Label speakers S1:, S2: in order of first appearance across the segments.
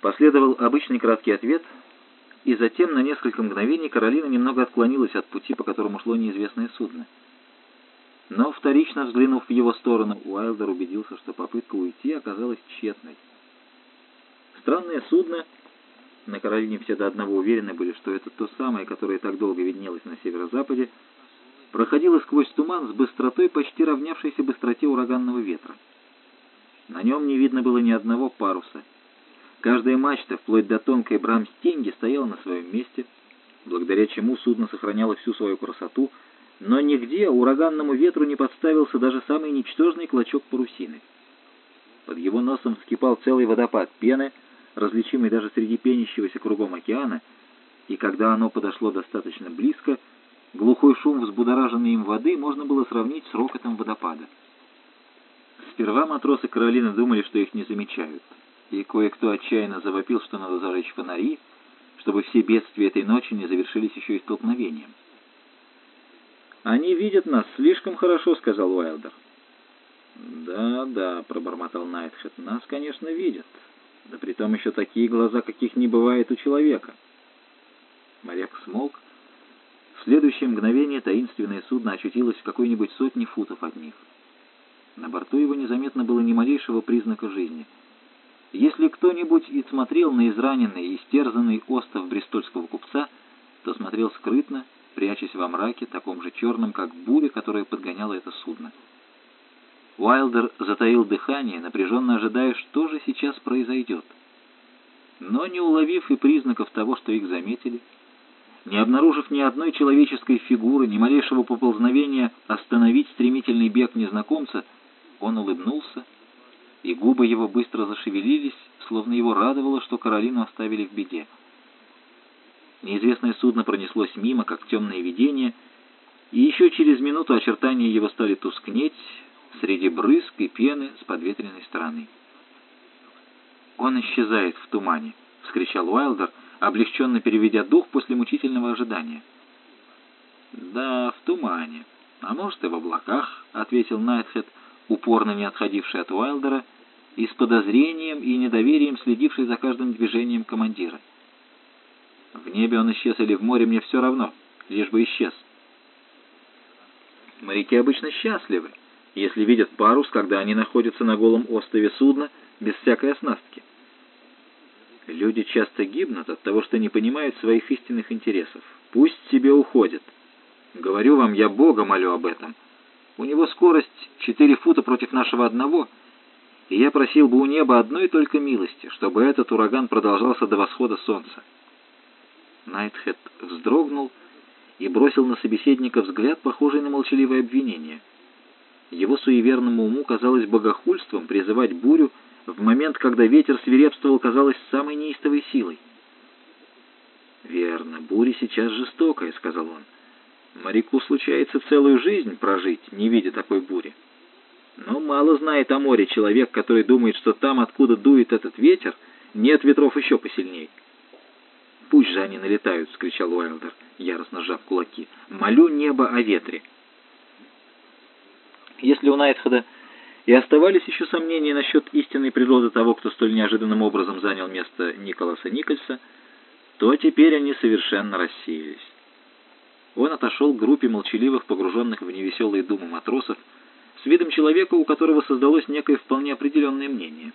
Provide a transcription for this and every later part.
S1: Последовал обычный краткий ответ, и затем на несколько мгновений Каролина немного отклонилась от пути, по которому шло неизвестное судно. Но, вторично взглянув в его сторону, Уайлдер убедился, что попытка уйти оказалась тщетной. Странное судно, на Каролине все до одного уверены были, что это то самое, которое так долго виднелось на северо-западе, проходило сквозь туман с быстротой, почти равнявшейся быстроте ураганного ветра. На нем не видно было ни одного паруса. Каждая мачта, вплоть до тонкой брамстенги, стояла на своем месте, благодаря чему судно сохраняло всю свою красоту — но нигде ураганному ветру не подставился даже самый ничтожный клочок парусины. Под его носом вскипал целый водопад пены, различимый даже среди пенящегося кругом океана, и когда оно подошло достаточно близко, глухой шум взбудораженной им воды можно было сравнить с рокотом водопада. Сперва матросы Каролины думали, что их не замечают, и кое-кто отчаянно завопил, что надо зажечь фонари, чтобы все бедствия этой ночи не завершились еще и столкновением. «Они видят нас слишком хорошо», — сказал Уайлдер. «Да, да», — пробормотал Найтхед, — «нас, конечно, видят. Да притом еще такие глаза, каких не бывает у человека». Моряк смолк. В следующее мгновение таинственное судно очутилось в какой-нибудь сотне футов от них. На борту его незаметно было ни малейшего признака жизни. Если кто-нибудь и смотрел на израненный и истерзанный остов брестольского купца, то смотрел скрытно, прячась во мраке, таком же черном, как буря, которая подгоняла это судно. Уайлдер затаил дыхание, напряженно ожидая, что же сейчас произойдет. Но не уловив и признаков того, что их заметили, не обнаружив ни одной человеческой фигуры, ни малейшего поползновения остановить стремительный бег незнакомца, он улыбнулся, и губы его быстро зашевелились, словно его радовало, что Каролину оставили в беде. Неизвестное судно пронеслось мимо, как темное видение, и еще через минуту очертания его стали тускнеть среди брызг и пены с подветренной стороны. «Он исчезает в тумане!» — вскричал Уайлдер, облегченно переведя дух после мучительного ожидания. «Да, в тумане. А может, и в облаках», — ответил Найтхед, упорно не отходивший от Уайлдера и с подозрением и недоверием следивший за каждым движением командира. В небе он исчез или в море, мне все равно, лишь бы исчез. Моряки обычно счастливы, если видят парус, когда они находятся на голом острове судна без всякой оснастки. Люди часто гибнут от того, что не понимают своих истинных интересов. Пусть себе уходят. Говорю вам, я Бога молю об этом. У него скорость четыре фута против нашего одного, и я просил бы у неба одной только милости, чтобы этот ураган продолжался до восхода солнца. Найтхед вздрогнул и бросил на собеседника взгляд, похожий на молчаливое обвинение. Его суеверному уму казалось богохульством призывать бурю в момент, когда ветер свирепствовал, казалось, самой неистовой силой. «Верно, буря сейчас жестокая», — сказал он. «Моряку случается целую жизнь прожить, не видя такой бури. Но мало знает о море человек, который думает, что там, откуда дует этот ветер, нет ветров еще посильней». «Пусть же они налетают!» — скричал Уайлдер, яростно сжав кулаки. «Молю небо о ветре!» Если у Найтхеда и оставались еще сомнения насчет истинной природы того, кто столь неожиданным образом занял место Николаса Никольса, то теперь они совершенно рассеялись. Он отошел к группе молчаливых, погруженных в невеселые думы матросов, с видом человека, у которого создалось некое вполне определенное мнение.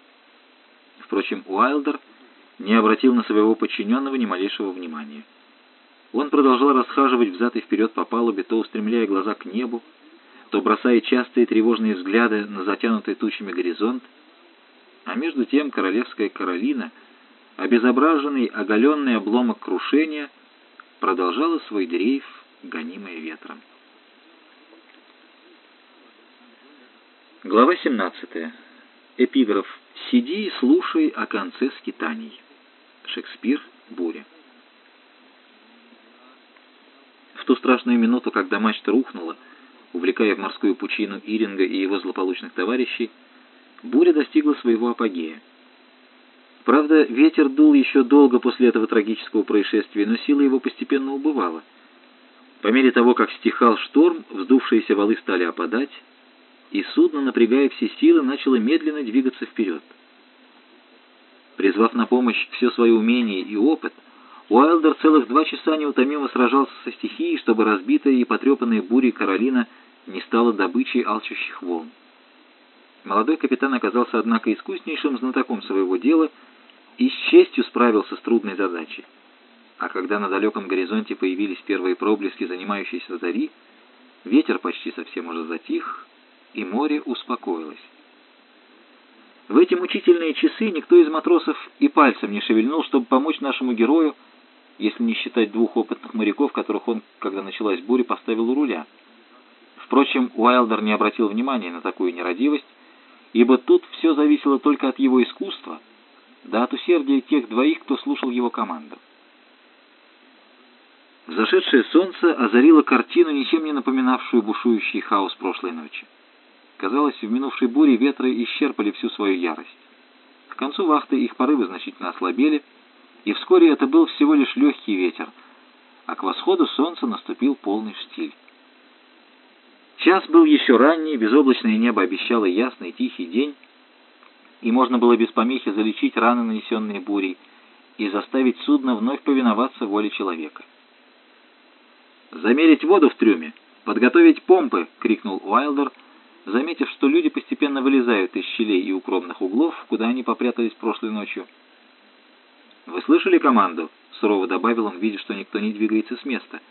S1: Впрочем, Уайлдер — не обратил на своего подчиненного ни малейшего внимания. Он продолжал расхаживать взад и вперед по палубе, то устремляя глаза к небу, то бросая частые тревожные взгляды на затянутый тучами горизонт, а между тем королевская Каролина, обезображенный оголенный обломок крушения, продолжала свой дрейф, гонимая ветром. Глава 17. Эпиграф «Сиди и слушай о конце скитаний». Шекспир «Буря». В ту страшную минуту, когда мачта рухнула, увлекая в морскую пучину Иринга и его злополучных товарищей, буря достигла своего апогея. Правда, ветер дул еще долго после этого трагического происшествия, но сила его постепенно убывала. По мере того, как стихал шторм, вздувшиеся валы стали опадать, и судно, напрягая все силы, начало медленно двигаться вперед. Призвав на помощь все свое умение и опыт, Уайлдер целых два часа неутомимо сражался со стихией, чтобы разбитая и потрепанная бурей Каролина не стала добычей алчущих волн. Молодой капитан оказался, однако, искуснейшим знатоком своего дела и с честью справился с трудной задачей. А когда на далеком горизонте появились первые проблески занимающейся зари, ветер почти совсем уже затих, и море успокоилось. В эти мучительные часы никто из матросов и пальцем не шевельнул, чтобы помочь нашему герою, если не считать двух опытных моряков, которых он, когда началась буря, поставил у руля. Впрочем, Уайлдер не обратил внимания на такую нерадивость, ибо тут все зависело только от его искусства, да от усердия тех двоих, кто слушал его команду. Взошедшее солнце озарило картину, ничем не напоминавшую бушующий хаос прошлой ночи. Казалось, в минувшей буре ветры исчерпали всю свою ярость. К концу вахты их порывы значительно ослабели, и вскоре это был всего лишь легкий ветер, а к восходу солнца наступил полный штиль. Час был еще ранний, безоблачное небо обещало ясный тихий день, и можно было без помехи залечить раны, нанесенные бурей, и заставить судно вновь повиноваться воле человека. «Замерить воду в трюме! Подготовить помпы!» — крикнул Уайлдер — заметив, что люди постепенно вылезают из щелей и укромных углов, куда они попрятались прошлой ночью. «Вы слышали команду?» — сурово добавил он, видя, что никто не двигается с места.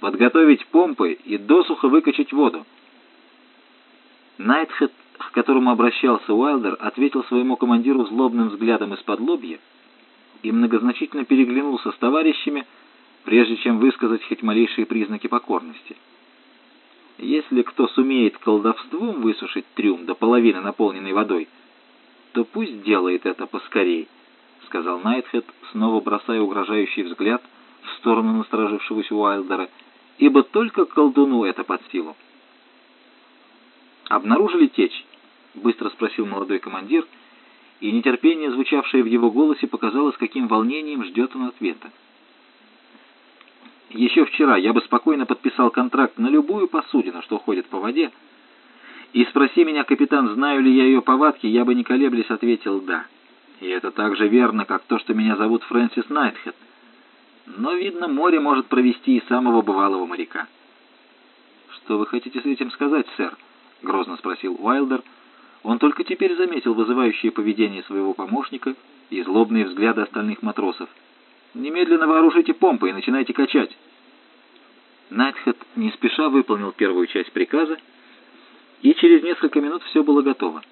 S1: «Подготовить помпы и досуха выкачать воду». Найтхед, к которому обращался Уайлдер, ответил своему командиру злобным взглядом из-под лобья и многозначительно переглянулся с товарищами, прежде чем высказать хоть малейшие признаки покорности. Если кто сумеет колдовством высушить трюм до половины наполненной водой, то пусть делает это поскорей, — сказал Найтхед, снова бросая угрожающий взгляд в сторону насторожившегося Уайлдера, ибо только колдуну это под силу. «Обнаружили течь?» — быстро спросил молодой командир, и нетерпение, звучавшее в его голосе, показало, с каким волнением ждет он ответа. Еще вчера я бы спокойно подписал контракт на любую посудину, что ходит по воде. И спроси меня, капитан, знаю ли я ее повадки, я бы не колеблясь ответил «да». И это так же верно, как то, что меня зовут Фрэнсис Найтхед. Но, видно, море может провести и самого бывалого моряка. «Что вы хотите с этим сказать, сэр?» — грозно спросил Уайлдер. Он только теперь заметил вызывающее поведение своего помощника и злобные взгляды остальных матросов. «Немедленно вооружите помпы и начинайте качать». Найтхед не спеша выполнил первую часть приказа, и через несколько минут все было готово.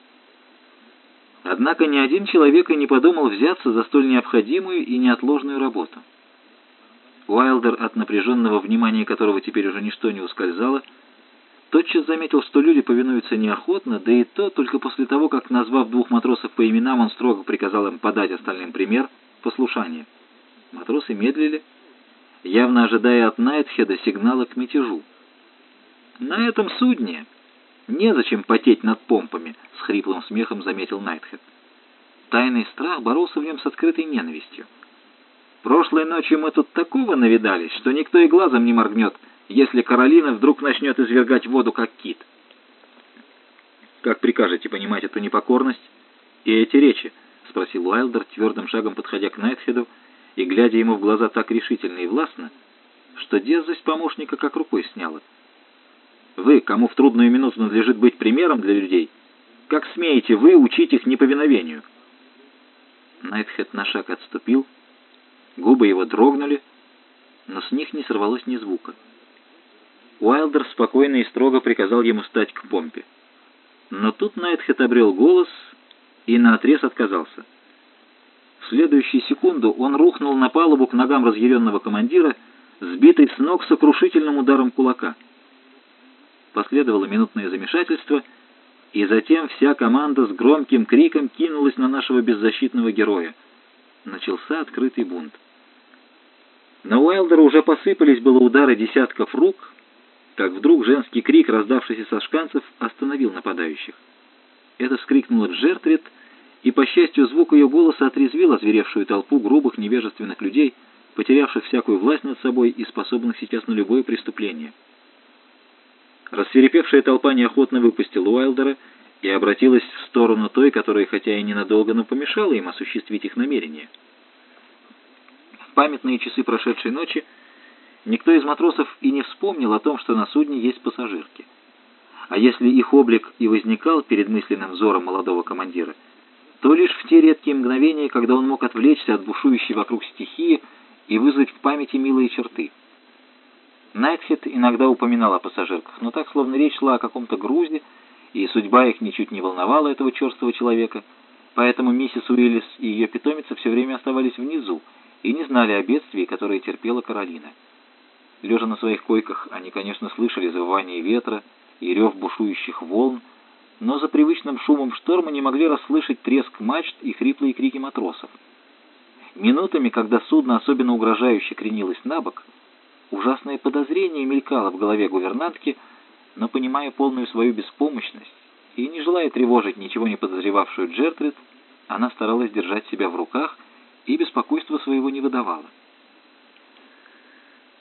S1: Однако ни один человек и не подумал взяться за столь необходимую и неотложную работу. Уайлдер, от напряженного внимания которого теперь уже ничто не ускользало, тотчас заметил, что люди повинуются неохотно, да и то только после того, как, назвав двух матросов по именам, он строго приказал им подать остальным пример послушания. Матросы медлили, явно ожидая от Найтхеда сигнала к мятежу. «На этом судне незачем потеть над помпами», — с хриплым смехом заметил Найтхед. Тайный страх боролся в нем с открытой ненавистью. «Прошлой ночью мы тут такого навидались, что никто и глазом не моргнет, если Каролина вдруг начнет извергать воду, как кит». «Как прикажете понимать эту непокорность и эти речи?» — спросил Уайлдер, твердым шагом подходя к Найтхеду и глядя ему в глаза так решительно и властно, что дерзость помощника как рукой сняла. «Вы, кому в трудную минуту надлежит быть примером для людей, как смеете вы учить их неповиновению?» Найтхед на шаг отступил, губы его дрогнули, но с них не сорвалось ни звука. Уайлдер спокойно и строго приказал ему стать к помпе. Но тут Найтхед обрел голос и наотрез отказался. В следующую секунду он рухнул на палубу к ногам разъяренного командира, сбитый с ног сокрушительным ударом кулака. Последовало минутное замешательство, и затем вся команда с громким криком кинулась на нашего беззащитного героя. Начался открытый бунт. На Уайлдера уже посыпались было удары десятков рук, как вдруг женский крик, раздавшийся со шканцев, остановил нападающих. Это вскрикнула Джертрид — и, по счастью, звук ее голоса отрезвил озверевшую толпу грубых невежественных людей, потерявших всякую власть над собой и способных сейчас на любое преступление. Рассверепевшая толпа неохотно выпустила Уайлдера и обратилась в сторону той, которая, хотя и ненадолго, но помешала им осуществить их намерения. В памятные часы прошедшей ночи никто из матросов и не вспомнил о том, что на судне есть пассажирки. А если их облик и возникал перед мысленным взором молодого командира, то лишь в те редкие мгновения, когда он мог отвлечься от бушующей вокруг стихии и вызвать в памяти милые черты. Найтхед иногда упоминал о пассажирках, но так, словно речь шла о каком-то грузе, и судьба их ничуть не волновала этого черствого человека, поэтому миссис Уиллис и ее питомица все время оставались внизу и не знали о бедствии, которое терпела Каролина. Лежа на своих койках, они, конечно, слышали завывание ветра и рев бушующих волн, но за привычным шумом шторма не могли расслышать треск мачт и хриплые крики матросов. Минутами, когда судно особенно угрожающе кренилось на бок, ужасное подозрение мелькало в голове гувернантки, но, понимая полную свою беспомощность и не желая тревожить ничего не подозревавшую Джертрид, она старалась держать себя в руках и беспокойства своего не выдавала.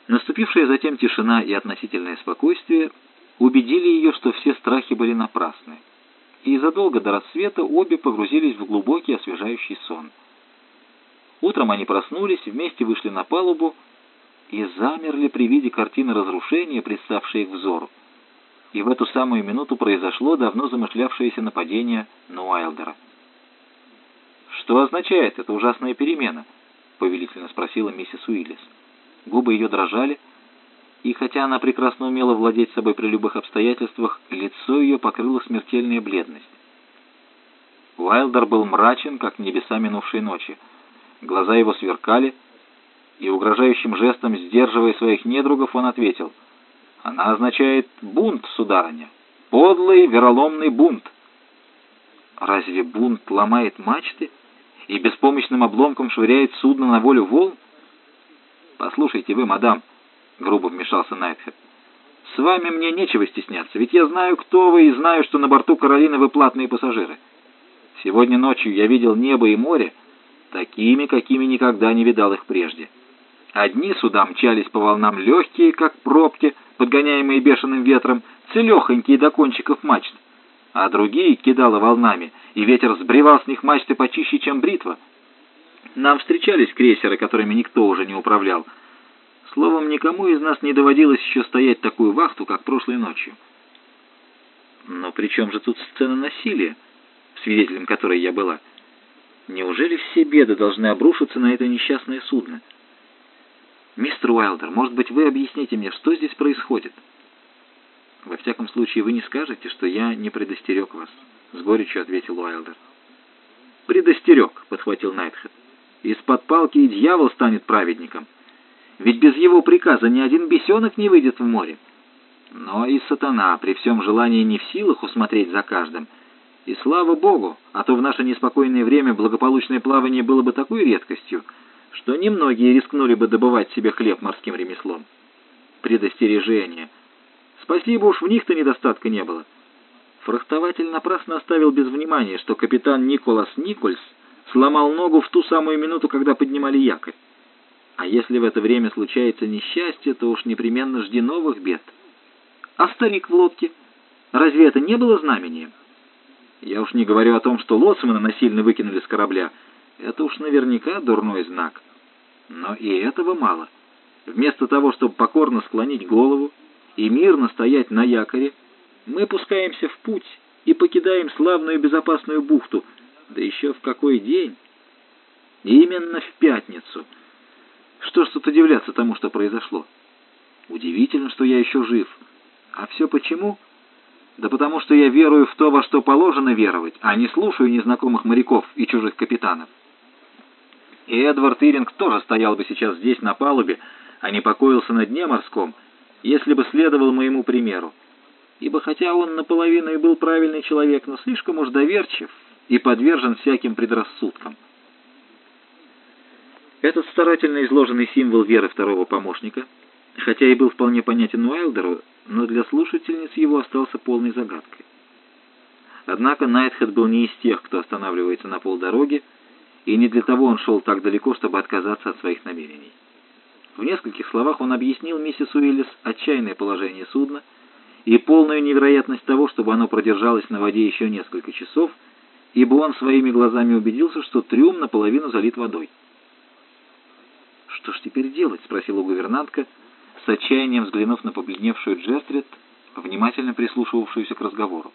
S1: Наступившая затем тишина и относительное спокойствие убедили ее, что все страхи были напрасны, и задолго до рассвета обе погрузились в глубокий освежающий сон. Утром они проснулись, вместе вышли на палубу и замерли при виде картины разрушения, представшей их взору. И в эту самую минуту произошло давно замышлявшееся нападение на Уайлдера. «Что означает эта ужасная перемена?» — повелительно спросила миссис Уиллис. Губы ее дрожали, и хотя она прекрасно умела владеть собой при любых обстоятельствах, лицо ее покрыло смертельная бледность. Уайлдер был мрачен, как небеса минувшей ночи. Глаза его сверкали, и угрожающим жестом, сдерживая своих недругов, он ответил, «Она означает бунт, сударыня, подлый вероломный бунт». «Разве бунт ломает мачты и беспомощным обломком швыряет судно на волю волн?» «Послушайте вы, мадам», — грубо вмешался Найтхед, — «с вами мне нечего стесняться, ведь я знаю, кто вы, и знаю, что на борту Каролины вы платные пассажиры. Сегодня ночью я видел небо и море такими, какими никогда не видал их прежде». Одни суда мчались по волнам легкие, как пробки, подгоняемые бешеным ветром, целехонькие до кончиков мачт, а другие кидало волнами, и ветер сбривал с них мачты почище, чем бритва. Нам встречались крейсеры, которыми никто уже не управлял. Словом, никому из нас не доводилось еще стоять такую вахту, как прошлой ночью. Но при чем же тут сцена насилия, свидетелем которой я была? Неужели все беды должны обрушиться на это несчастное судно? «Мистер Уайлдер, может быть, вы объясните мне, что здесь происходит?» «Во всяком случае, вы не скажете, что я не предостерег вас», — с горечью ответил Уайлдер. «Предостерег», — подхватил Найтхед. «Из-под палки и дьявол станет праведником. Ведь без его приказа ни один бесенок не выйдет в море. Но и сатана при всем желании не в силах усмотреть за каждым. И слава Богу, а то в наше неспокойное время благополучное плавание было бы такой редкостью, что немногие рискнули бы добывать себе хлеб морским ремеслом. Предостережение. Спасибо уж в них-то недостатка не было. Фрахтователь напрасно оставил без внимания, что капитан Николас Никольс сломал ногу в ту самую минуту, когда поднимали якорь. А если в это время случается несчастье, то уж непременно жди новых бед. А старик в лодке? Разве это не было знамением? Я уж не говорю о том, что лоцмана насильно выкинули с корабля, это уж наверняка дурной знак. Но и этого мало. Вместо того, чтобы покорно склонить голову и мирно стоять на якоре, мы пускаемся в путь и покидаем славную безопасную бухту, да еще в какой день? Именно в пятницу. Что ж тут удивляться тому, что произошло? Удивительно, что я еще жив. А все почему? Да потому что я верую в то, во что положено веровать, а не слушаю незнакомых моряков и чужих капитанов. И Эдвард Иринг тоже стоял бы сейчас здесь, на палубе, а не покоился на дне морском, если бы следовал моему примеру. Ибо хотя он наполовину и был правильный человек, но слишком уж доверчив и подвержен всяким предрассудкам. Этот старательно изложенный символ веры второго помощника, хотя и был вполне понятен Уайлдеру, но для слушательниц его остался полной загадкой. Однако Найтхед был не из тех, кто останавливается на полдороги, и не для того он шел так далеко, чтобы отказаться от своих намерений. В нескольких словах он объяснил миссис Уиллис отчаянное положение судна и полную невероятность того, чтобы оно продержалось на воде еще несколько часов, ибо он своими глазами убедился, что трюм наполовину залит водой. «Что ж теперь делать?» — спросила гувернантка, с отчаянием взглянув на побледневшую Джестрид, внимательно прислушивавшуюся к разговору.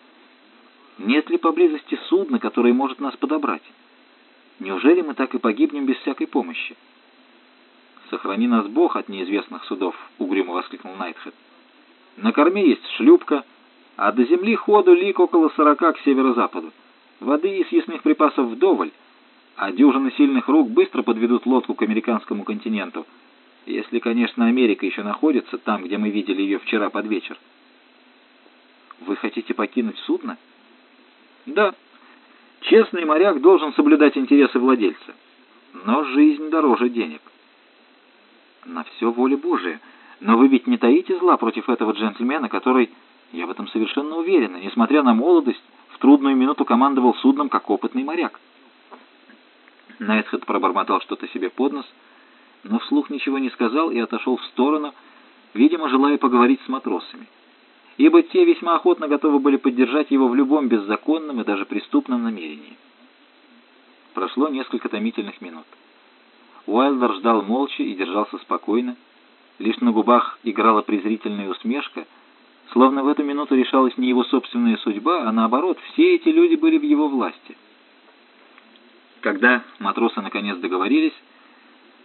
S1: «Нет ли поблизости судна, которое может нас подобрать? Неужели мы так и погибнем без всякой помощи?» «Сохрани нас Бог от неизвестных судов!» — угрюмо воскликнул Найтхед. «На корме есть шлюпка, а до земли ходу лик около сорока к северо-западу. Воды и съестных припасов вдоволь, а дюжины сильных рук быстро подведут лодку к американскому континенту, если, конечно, Америка еще находится там, где мы видели ее вчера под вечер». «Вы хотите покинуть судно?» «Да. Честный моряк должен соблюдать интересы владельца. Но жизнь дороже денег». На все воля Божия. Но вы ведь не таите зла против этого джентльмена, который, я в этом совершенно уверена, несмотря на молодость, в трудную минуту командовал судном, как опытный моряк. Найтхед пробормотал что-то себе под нос, но вслух ничего не сказал и отошел в сторону, видимо, желая поговорить с матросами, ибо те весьма охотно готовы были поддержать его в любом беззаконном и даже преступном намерении. Прошло несколько томительных минут. Уайлдер ждал молча и держался спокойно. Лишь на губах играла презрительная усмешка, словно в эту минуту решалась не его собственная судьба, а наоборот, все эти люди были в его власти. Когда матросы наконец договорились,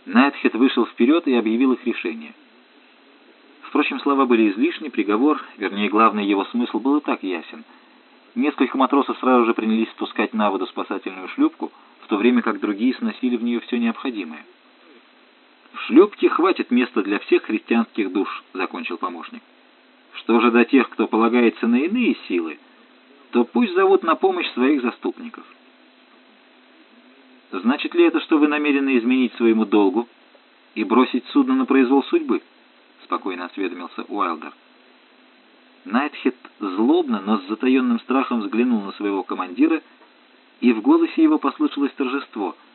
S1: Найтхед вышел вперед и объявил их решение. Впрочем, слова были излишни, приговор, вернее, главный его смысл был и так ясен. Несколько матросов сразу же принялись спускать на воду спасательную шлюпку, в то время как другие сносили в нее все необходимое. «В шлюпке хватит места для всех христианских душ», — закончил помощник. «Что же до тех, кто полагается на иные силы, то пусть зовут на помощь своих заступников». «Значит ли это, что вы намерены изменить своему долгу и бросить судно на произвол судьбы?» — спокойно осведомился Уайлдер. Найтхед злобно, но с затаенным страхом взглянул на своего командира, и в голосе его послышалось торжество —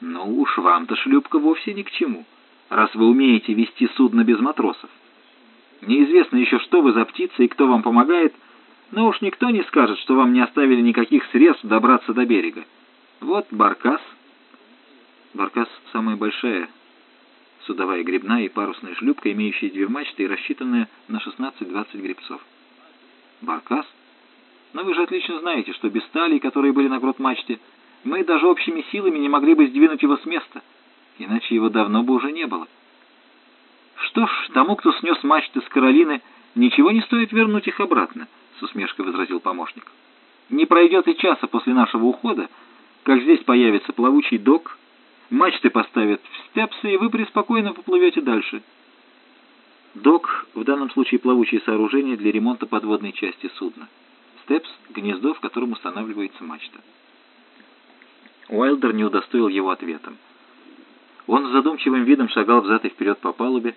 S1: «Ну уж вам-то шлюпка вовсе ни к чему, раз вы умеете вести судно без матросов. Неизвестно еще, что вы за птица и кто вам помогает, но уж никто не скажет, что вам не оставили никаких средств добраться до берега. Вот баркас». Баркас — самая большая судовая грибная и парусная шлюпка, имеющая две мачты и рассчитанная на 16-20 гребцов. Баркас? Но вы же отлично знаете, что без стали, которые были на грот мачте, мы даже общими силами не могли бы сдвинуть его с места, иначе его давно бы уже не было. Что ж, тому, кто снес мачты с Каролины, ничего не стоит вернуть их обратно, с усмешкой возразил помощник. Не пройдет и часа после нашего ухода, как здесь появится плавучий док, мачты поставят в степсы, и вы преспокойно поплывете дальше. Док в данном случае плавучее сооружение для ремонта подводной части судна. Степс — гнездо, в котором устанавливается мачта. Уайлдер не удостоил его ответом. Он с задумчивым видом шагал взад и вперед по палубе,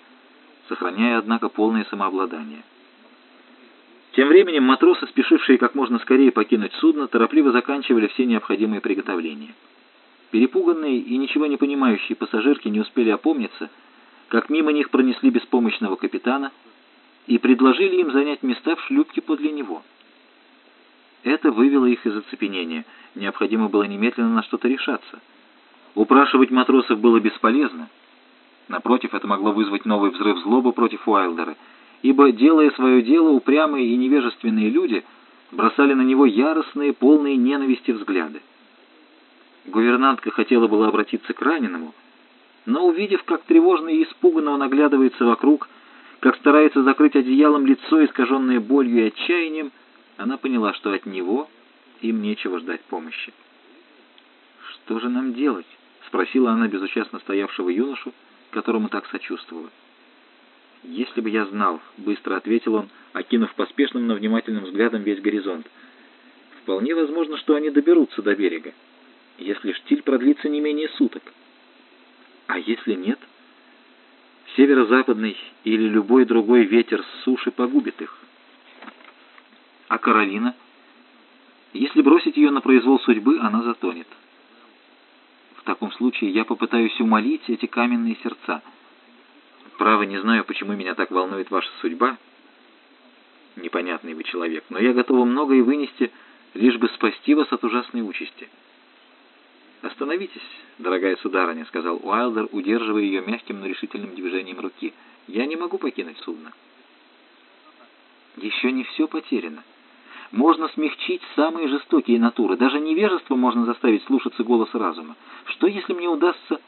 S1: сохраняя, однако, полное самообладание. Тем временем матросы, спешившие как можно скорее покинуть судно, торопливо заканчивали все необходимые приготовления. Перепуганные и ничего не понимающие пассажирки не успели опомниться, как мимо них пронесли беспомощного капитана и предложили им занять места в шлюпке подле него. Это вывело их из оцепенения — Необходимо было немедленно на что-то решаться. Упрашивать матросов было бесполезно. Напротив, это могло вызвать новый взрыв злобы против Уайлдера, ибо, делая свое дело, упрямые и невежественные люди бросали на него яростные, полные ненависти взгляды. Гувернантка хотела было обратиться к раненому, но, увидев, как тревожно и испуганно он оглядывается вокруг, как старается закрыть одеялом лицо, искаженное болью и отчаянием, она поняла, что от него им нечего ждать помощи. «Что же нам делать?» — спросила она безучастно стоявшего юношу, которому так сочувствовала. «Если бы я знал», — быстро ответил он, окинув поспешным, но внимательным взглядом весь горизонт. «Вполне возможно, что они доберутся до берега, если штиль продлится не менее суток. А если нет? Северо-западный или любой другой ветер с суши погубит их. А Каролина?» Если бросить ее на произвол судьбы, она затонет. В таком случае я попытаюсь умолить эти каменные сердца. Право, не знаю, почему меня так волнует ваша судьба. непонятный вы человек, но я готова многое вынести, лишь бы спасти вас от ужасной участи». «Остановитесь, дорогая сударыня», — сказал Уайлдер, удерживая ее мягким, но решительным движением руки. «Я не могу покинуть судно». «Еще не все потеряно. Можно смягчить самые жестокие натуры. Даже невежество можно заставить слушаться голоса разума. Что, если мне удастся...»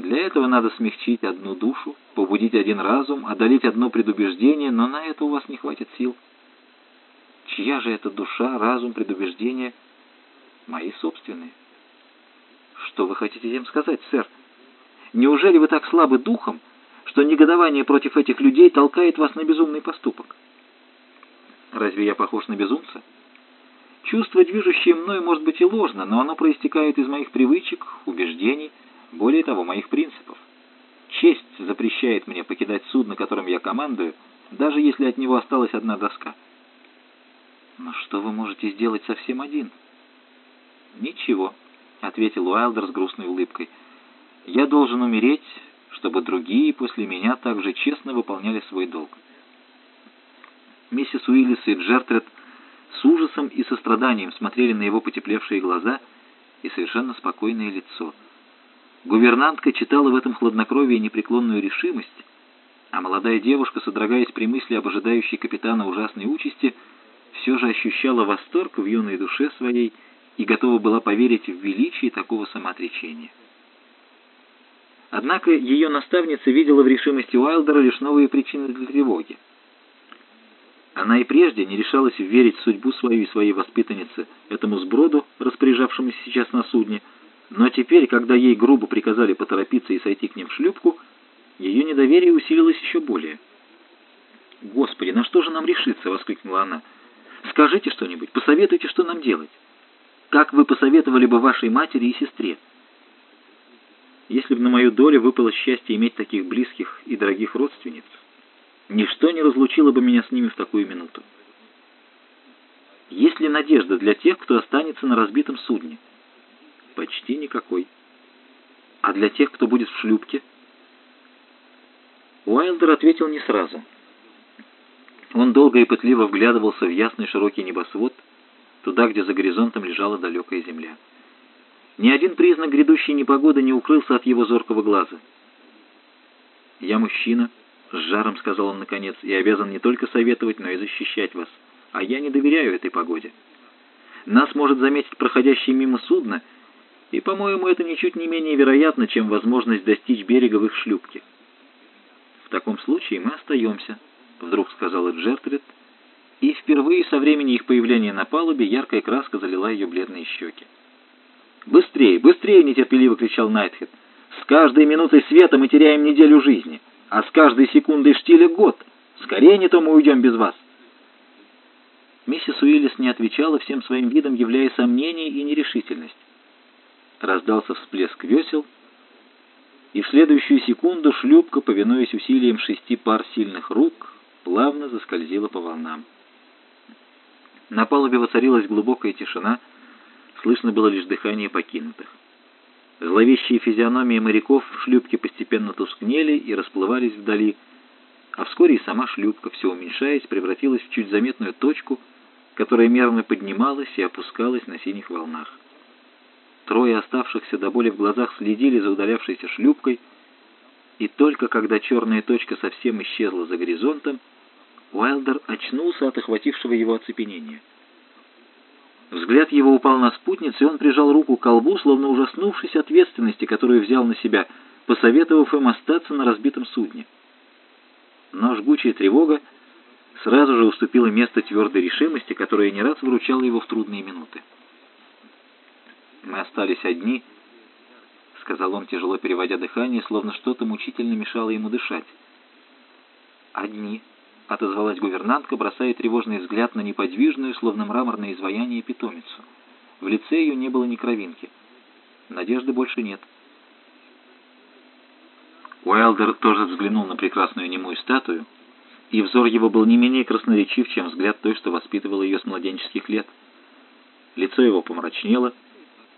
S1: «Для этого надо смягчить одну душу, побудить один разум, одолеть одно предубеждение, но на это у вас не хватит сил». «Чья же это душа, разум, предубеждение?» «Мои собственные». Что вы хотите этим сказать, сэр? Неужели вы так слабы духом, что негодование против этих людей толкает вас на безумный поступок? Разве я похож на безумца? Чувство, движущее мной, может быть и ложно, но оно проистекает из моих привычек, убеждений, более того, моих принципов. Честь запрещает мне покидать судно, которым я командую, даже если от него осталась одна доска. Но что вы можете сделать совсем один? Ничего. — ответил Уайлдер с грустной улыбкой. «Я должен умереть, чтобы другие после меня также честно выполняли свой долг». Миссис Уиллис и Джертред с ужасом и состраданием смотрели на его потеплевшие глаза и совершенно спокойное лицо. Гувернантка читала в этом хладнокровии непреклонную решимость, а молодая девушка, содрогаясь при мысли об ожидающей капитана ужасной участи, все же ощущала восторг в юной душе своей и готова была поверить в величие такого самоотречения. Однако ее наставница видела в решимости Уайлдера лишь новые причины для тревоги. Она и прежде не решалась верить в судьбу свою и своей воспитанницы, этому сброду, распоряжавшемуся сейчас на судне, но теперь, когда ей грубо приказали поторопиться и сойти к ним в шлюпку, ее недоверие усилилось еще более. «Господи, на что же нам решиться?» — воскликнула она. «Скажите что-нибудь, посоветуйте, что нам делать» как вы посоветовали бы вашей матери и сестре? Если бы на мою долю выпало счастье иметь таких близких и дорогих родственниц, ничто не разлучило бы меня с ними в такую минуту. Есть ли надежда для тех, кто останется на разбитом судне? Почти никакой. А для тех, кто будет в шлюпке? Уайлдер ответил не сразу. Он долго и пытливо вглядывался в ясный широкий небосвод, туда, где за горизонтом лежала далекая земля. Ни один признак грядущей непогоды не укрылся от его зоркого глаза. «Я мужчина», — с жаром сказал он наконец, — «и обязан не только советовать, но и защищать вас. А я не доверяю этой погоде. Нас может заметить проходящее мимо судно, и, по-моему, это ничуть не менее вероятно, чем возможность достичь их шлюпке». «В таком случае мы остаемся», — вдруг сказала Джертрид, — и впервые со времени их появления на палубе яркая краска залила ее бледные щеки. «Быстрее, быстрее!» — нетерпеливо кричал Найтхед. «С каждой минутой света мы теряем неделю жизни, а с каждой секундой штиля год. Скорее не то мы уйдем без вас!» Миссис Уиллис не отвечала всем своим видом, являя сомнение и нерешительность. Раздался всплеск весел, и в следующую секунду шлюпка, повинуясь усилиям шести пар сильных рук, плавно заскользила по волнам. На палубе воцарилась глубокая тишина, слышно было лишь дыхание покинутых. Зловещие физиономии моряков в шлюпке постепенно тускнели и расплывались вдали, а вскоре и сама шлюпка, все уменьшаясь, превратилась в чуть заметную точку, которая мерно поднималась и опускалась на синих волнах. Трое оставшихся до боли в глазах следили за удалявшейся шлюпкой, и только когда черная точка совсем исчезла за горизонтом, Уайлдер очнулся от охватившего его оцепенения. Взгляд его упал на спутницу, и он прижал руку к колбу, словно ужаснувшись ответственности, которую взял на себя, посоветовав им остаться на разбитом судне. Но жгучая тревога сразу же уступила место твердой решимости, которая не раз выручала его в трудные минуты. «Мы остались одни», — сказал он, тяжело переводя дыхание, словно что-то мучительно мешало ему дышать. «Одни», — отозвалась гувернантка, бросая тревожный взгляд на неподвижную, словно мраморное изваяние, питомицу. В лице ее не было ни кровинки. Надежды больше нет. Уайлдер тоже взглянул на прекрасную немую статую, и взор его был не менее красноречив, чем взгляд той, что воспитывала ее с младенческих лет. Лицо его помрачнело,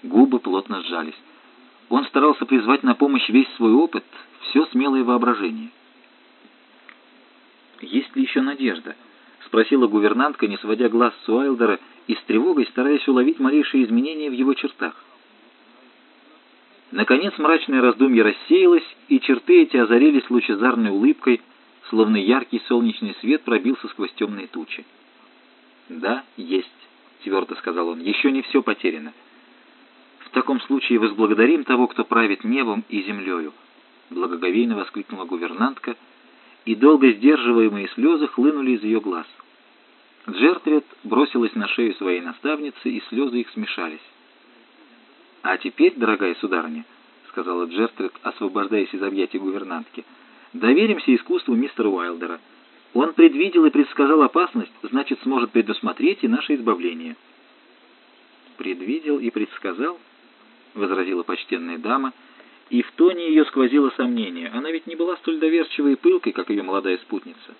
S1: губы плотно сжались. Он старался призвать на помощь весь свой опыт, все смелое воображение — «Есть ли еще надежда?» — спросила гувернантка, не сводя глаз с Уайлдера и с тревогой стараясь уловить малейшие изменения в его чертах. Наконец мрачное раздумье рассеялось, и черты эти озарились лучезарной улыбкой, словно яркий солнечный свет пробился сквозь темные тучи. «Да, есть», — твердо сказал он, — «еще не все потеряно. В таком случае возблагодарим того, кто правит небом и землею», — благоговейно воскликнула гувернантка, и долго сдерживаемые слезы хлынули из ее глаз. Джертрид бросилась на шею своей наставницы, и слезы их смешались. «А теперь, дорогая сударыня», — сказала Джертрид, освобождаясь из объятий гувернантки, — «доверимся искусству мистера Уайлдера. Он предвидел и предсказал опасность, значит, сможет предусмотреть и наше избавление». «Предвидел и предсказал?» — возразила почтенная дама, и в тоне ее сквозило сомнение. Она ведь не была столь доверчивой и пылкой, как ее молодая спутница.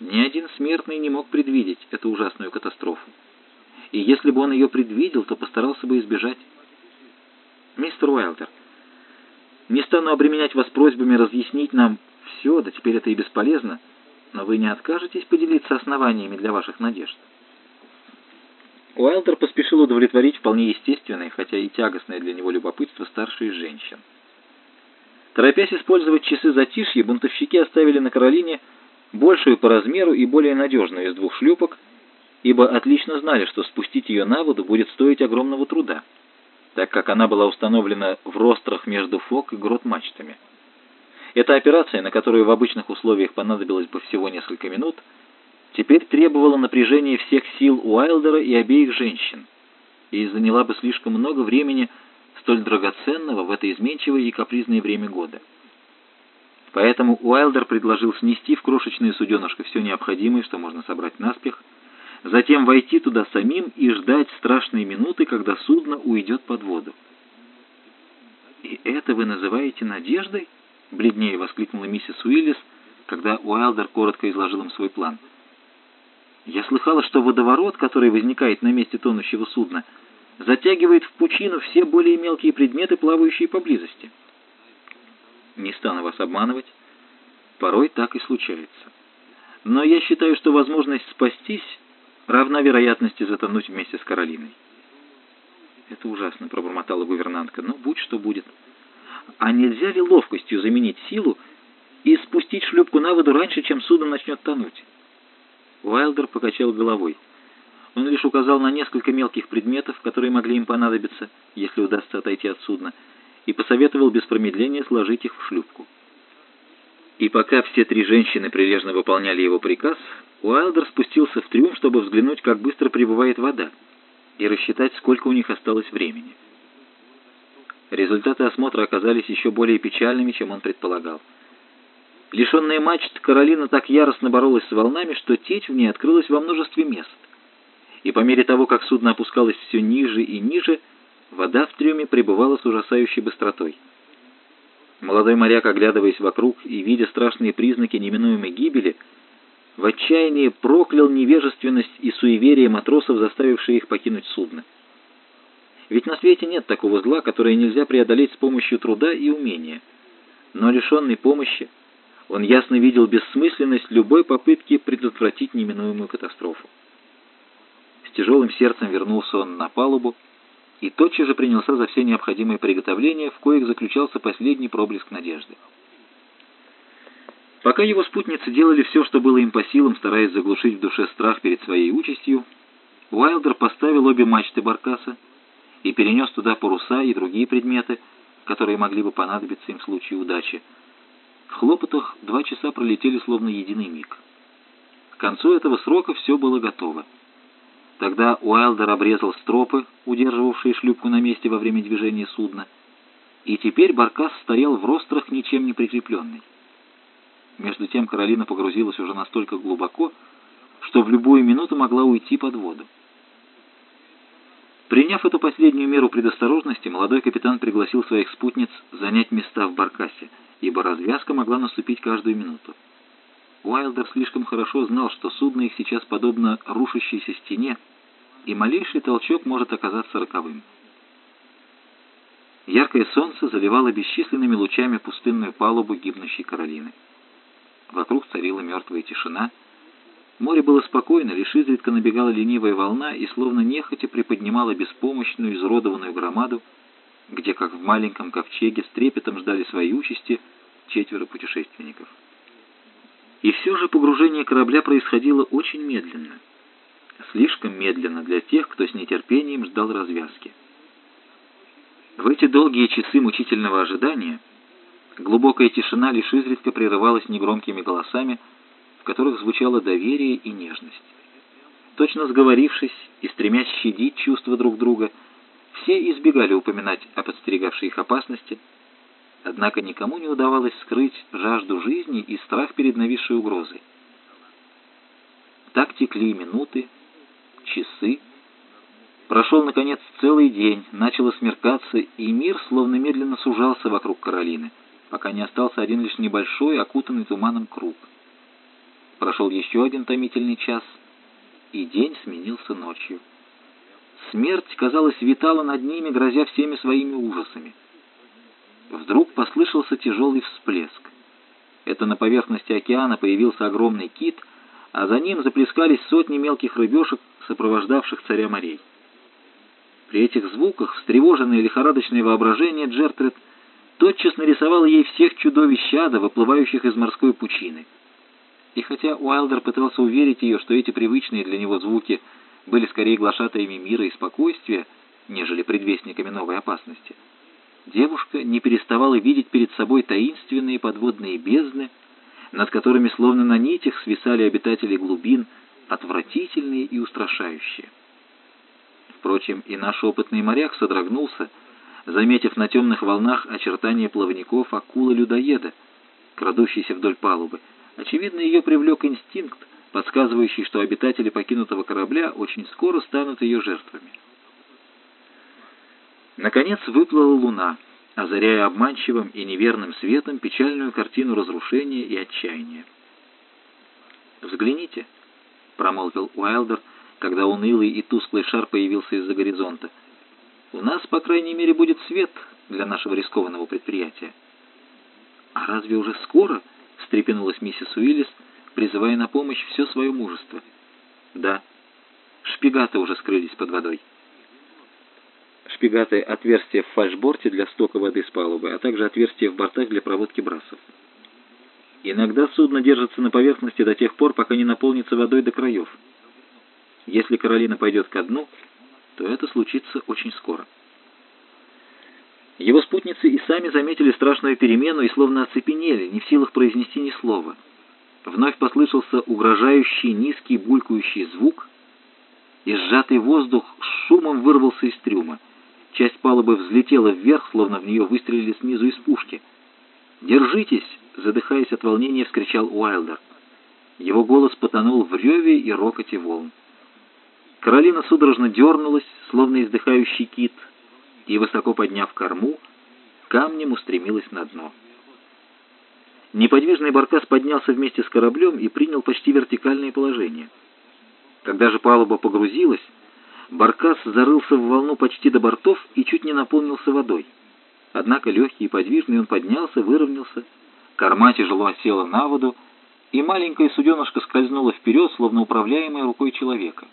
S1: Ни один смертный не мог предвидеть эту ужасную катастрофу. И если бы он ее предвидел, то постарался бы избежать. «Мистер Уайлдер, не стану обременять вас просьбами разъяснить нам все, да теперь это и бесполезно, но вы не откажетесь поделиться основаниями для ваших надежд?» Уайлдер поспешил удовлетворить вполне естественное, хотя и тягостное для него любопытство старшей женщин. Торопясь использовать часы затишья, бунтовщики оставили на Каролине большую по размеру и более надежную из двух шлюпок, ибо отлично знали, что спустить ее на воду будет стоить огромного труда так как она была установлена в рострах между фок и грот-мачтами. Эта операция, на которую в обычных условиях понадобилось бы всего несколько минут, теперь требовала напряжения всех сил Уайлдера и обеих женщин, и заняла бы слишком много времени, столь драгоценного в это изменчивое и капризное время года. Поэтому Уайлдер предложил снести в крошечное суденышко все необходимое, что можно собрать наспех, затем войти туда самим и ждать страшной минуты, когда судно уйдет под воду. «И это вы называете надеждой?» — бледнее воскликнула миссис Уиллис, когда Уайлдер коротко изложил им свой план. «Я слыхала, что водоворот, который возникает на месте тонущего судна, затягивает в пучину все более мелкие предметы, плавающие поблизости». «Не стану вас обманывать. Порой так и случается. Но я считаю, что возможность спастись равна вероятности затонуть вместе с Каролиной. «Это ужасно», — пробормотала гувернантка, — «но будь что будет». «А нельзя ли ловкостью заменить силу и спустить шлюпку на воду раньше, чем судно начнет тонуть?» Уайлдер покачал головой. Он лишь указал на несколько мелких предметов, которые могли им понадобиться, если удастся отойти от судна, и посоветовал без промедления сложить их в шлюпку. И пока все три женщины прилежно выполняли его приказ, Уайлдер спустился в трюм, чтобы взглянуть, как быстро прибывает вода, и рассчитать, сколько у них осталось времени. Результаты осмотра оказались еще более печальными, чем он предполагал. Лишенная мачт, Каролина так яростно боролась с волнами, что течь в ней открылась во множестве мест. И по мере того, как судно опускалось все ниже и ниже, вода в трюме пребывала с ужасающей быстротой. Молодой моряк, оглядываясь вокруг и видя страшные признаки неминуемой гибели, в отчаянии проклял невежественность и суеверие матросов, заставившие их покинуть судно. Ведь на свете нет такого зла, которое нельзя преодолеть с помощью труда и умения. Но лишенный помощи, он ясно видел бессмысленность любой попытки предотвратить неминуемую катастрофу. С тяжелым сердцем вернулся он на палубу и тотчас же принялся за все необходимые приготовления, в коих заключался последний проблеск надежды. Пока его спутницы делали все, что было им по силам, стараясь заглушить в душе страх перед своей участью, Уайлдер поставил обе мачты баркаса и перенес туда паруса и другие предметы, которые могли бы понадобиться им в случае удачи. В хлопотах два часа пролетели словно единый миг. К концу этого срока все было готово. Тогда Уайлдер обрезал стропы, удерживавшие шлюпку на месте во время движения судна, и теперь баркас стоял в рострах ничем не прикрепленный. Между тем Каролина погрузилась уже настолько глубоко, что в любую минуту могла уйти под воду. Приняв эту последнюю меру предосторожности, молодой капитан пригласил своих спутниц занять места в баркасе, ибо развязка могла наступить каждую минуту. Уайлдер слишком хорошо знал, что судно их сейчас подобно рушащейся стене, и малейший толчок может оказаться роковым. Яркое солнце заливало бесчисленными лучами пустынную палубу гибнущей Каролины. Вокруг царила мертвая тишина. Море было спокойно, лишь изредка набегала ленивая волна и словно нехотя приподнимала беспомощную, изуродованную громаду, где, как в маленьком ковчеге, с трепетом ждали своей участи четверо путешественников. И все же погружение корабля происходило очень медленно. Слишком медленно для тех, кто с нетерпением ждал развязки. В эти долгие часы мучительного ожидания глубокая тишина лишь изредка прерывалась негромкими голосами, в которых звучало доверие и нежность. Точно сговорившись и стремясь щадить чувства друг друга, все избегали упоминать о подстерегавшей их опасности, однако никому не удавалось скрыть жажду жизни и страх перед нависшей угрозой. Так текли минуты, часы, Прошел, наконец, целый день, начало смеркаться, и мир словно медленно сужался вокруг Каролины, пока не остался один лишь небольшой, окутанный туманом круг. Прошел еще один томительный час, и день сменился ночью. Смерть, казалось, витала над ними, грозя всеми своими ужасами. Вдруг послышался тяжелый всплеск. Это на поверхности океана появился огромный кит, а за ним заплескались сотни мелких рыбешек, сопровождавших царя морей. При этих звуках встревоженное лихорадочное воображение Джертред тотчас нарисовало ей всех чудовищ ада, выплывающих из морской пучины. И хотя Уайлдер пытался уверить ее, что эти привычные для него звуки были скорее глашатаями мира и спокойствия, нежели предвестниками новой опасности, девушка не переставала видеть перед собой таинственные подводные бездны, над которыми словно на нитях свисали обитатели глубин, отвратительные и устрашающие. Впрочем, и наш опытный моряк содрогнулся, заметив на темных волнах очертания плавников акулы-людоеда, крадущейся вдоль палубы. Очевидно, ее привлек инстинкт, подсказывающий, что обитатели покинутого корабля очень скоро станут ее жертвами. Наконец выплыла луна, озаряя обманчивым и неверным светом печальную картину разрушения и отчаяния. «Взгляните», — промолвил Уайлдер, — когда унылый и тусклый шар появился из-за горизонта. «У нас, по крайней мере, будет свет для нашего рискованного предприятия». «А разве уже скоро?» — встрепенулась миссис Уиллис, призывая на помощь все свое мужество. «Да. Шпигаты уже скрылись под водой». Шпигаты — отверстия в фальшборте для стока воды с палубы, а также отверстия в бортах для проводки брасов. Иногда судно держится на поверхности до тех пор, пока не наполнится водой до краев. Если Каролина пойдет ко дну, то это случится очень скоро. Его спутницы и сами заметили страшную перемену и словно оцепенели, не в силах произнести ни слова. Вновь послышался угрожающий низкий булькающий звук, и сжатый воздух шумом вырвался из трюма. Часть палубы взлетела вверх, словно в нее выстрелили снизу из пушки. «Держитесь!» — задыхаясь от волнения, вскричал Уайлдер. Его голос потонул в реве и рокоте волн. Каролина судорожно дернулась, словно издыхающий кит, и, высоко подняв корму, камнем устремилась на дно. Неподвижный баркас поднялся вместе с кораблем и принял почти вертикальное положение. Когда же палуба погрузилась, баркас зарылся в волну почти до бортов и чуть не наполнился водой. Однако легкий и подвижный он поднялся, выровнялся, корма тяжело осела на воду, и маленькая суденышко скользнула вперед, словно управляемая рукой человека.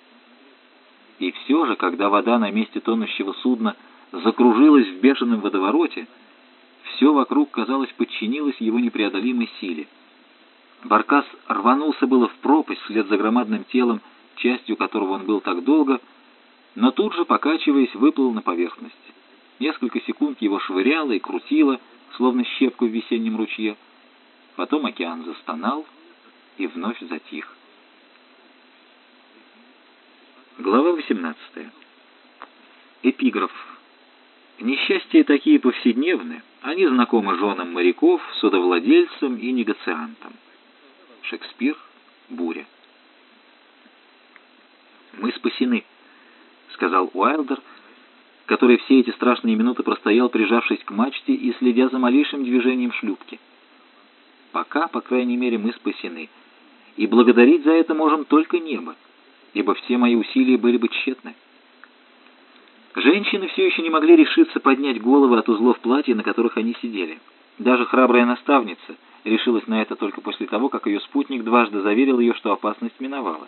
S1: И все же, когда вода на месте тонущего судна закружилась в бешеном водовороте, все вокруг, казалось, подчинилось его непреодолимой силе. Баркас рванулся было в пропасть вслед за громадным телом, частью которого он был так долго, но тут же, покачиваясь, выплыл на поверхность. Несколько секунд его швыряло и крутило, словно щепку в весеннем ручье. Потом океан застонал и вновь затих. Глава 18. Эпиграф. Несчастья такие повседневны, они знакомы женам моряков, судовладельцам и негациантам. Шекспир. Буря. «Мы спасены», — сказал Уайлдер, который все эти страшные минуты простоял, прижавшись к мачте и следя за малейшим движением шлюпки. «Пока, по крайней мере, мы спасены, и благодарить за это можем только небо ибо все мои усилия были бы тщетны. Женщины все еще не могли решиться поднять головы от узлов платья, на которых они сидели. Даже храбрая наставница, решилась на это только после того, как ее спутник дважды заверил ее, что опасность миновала.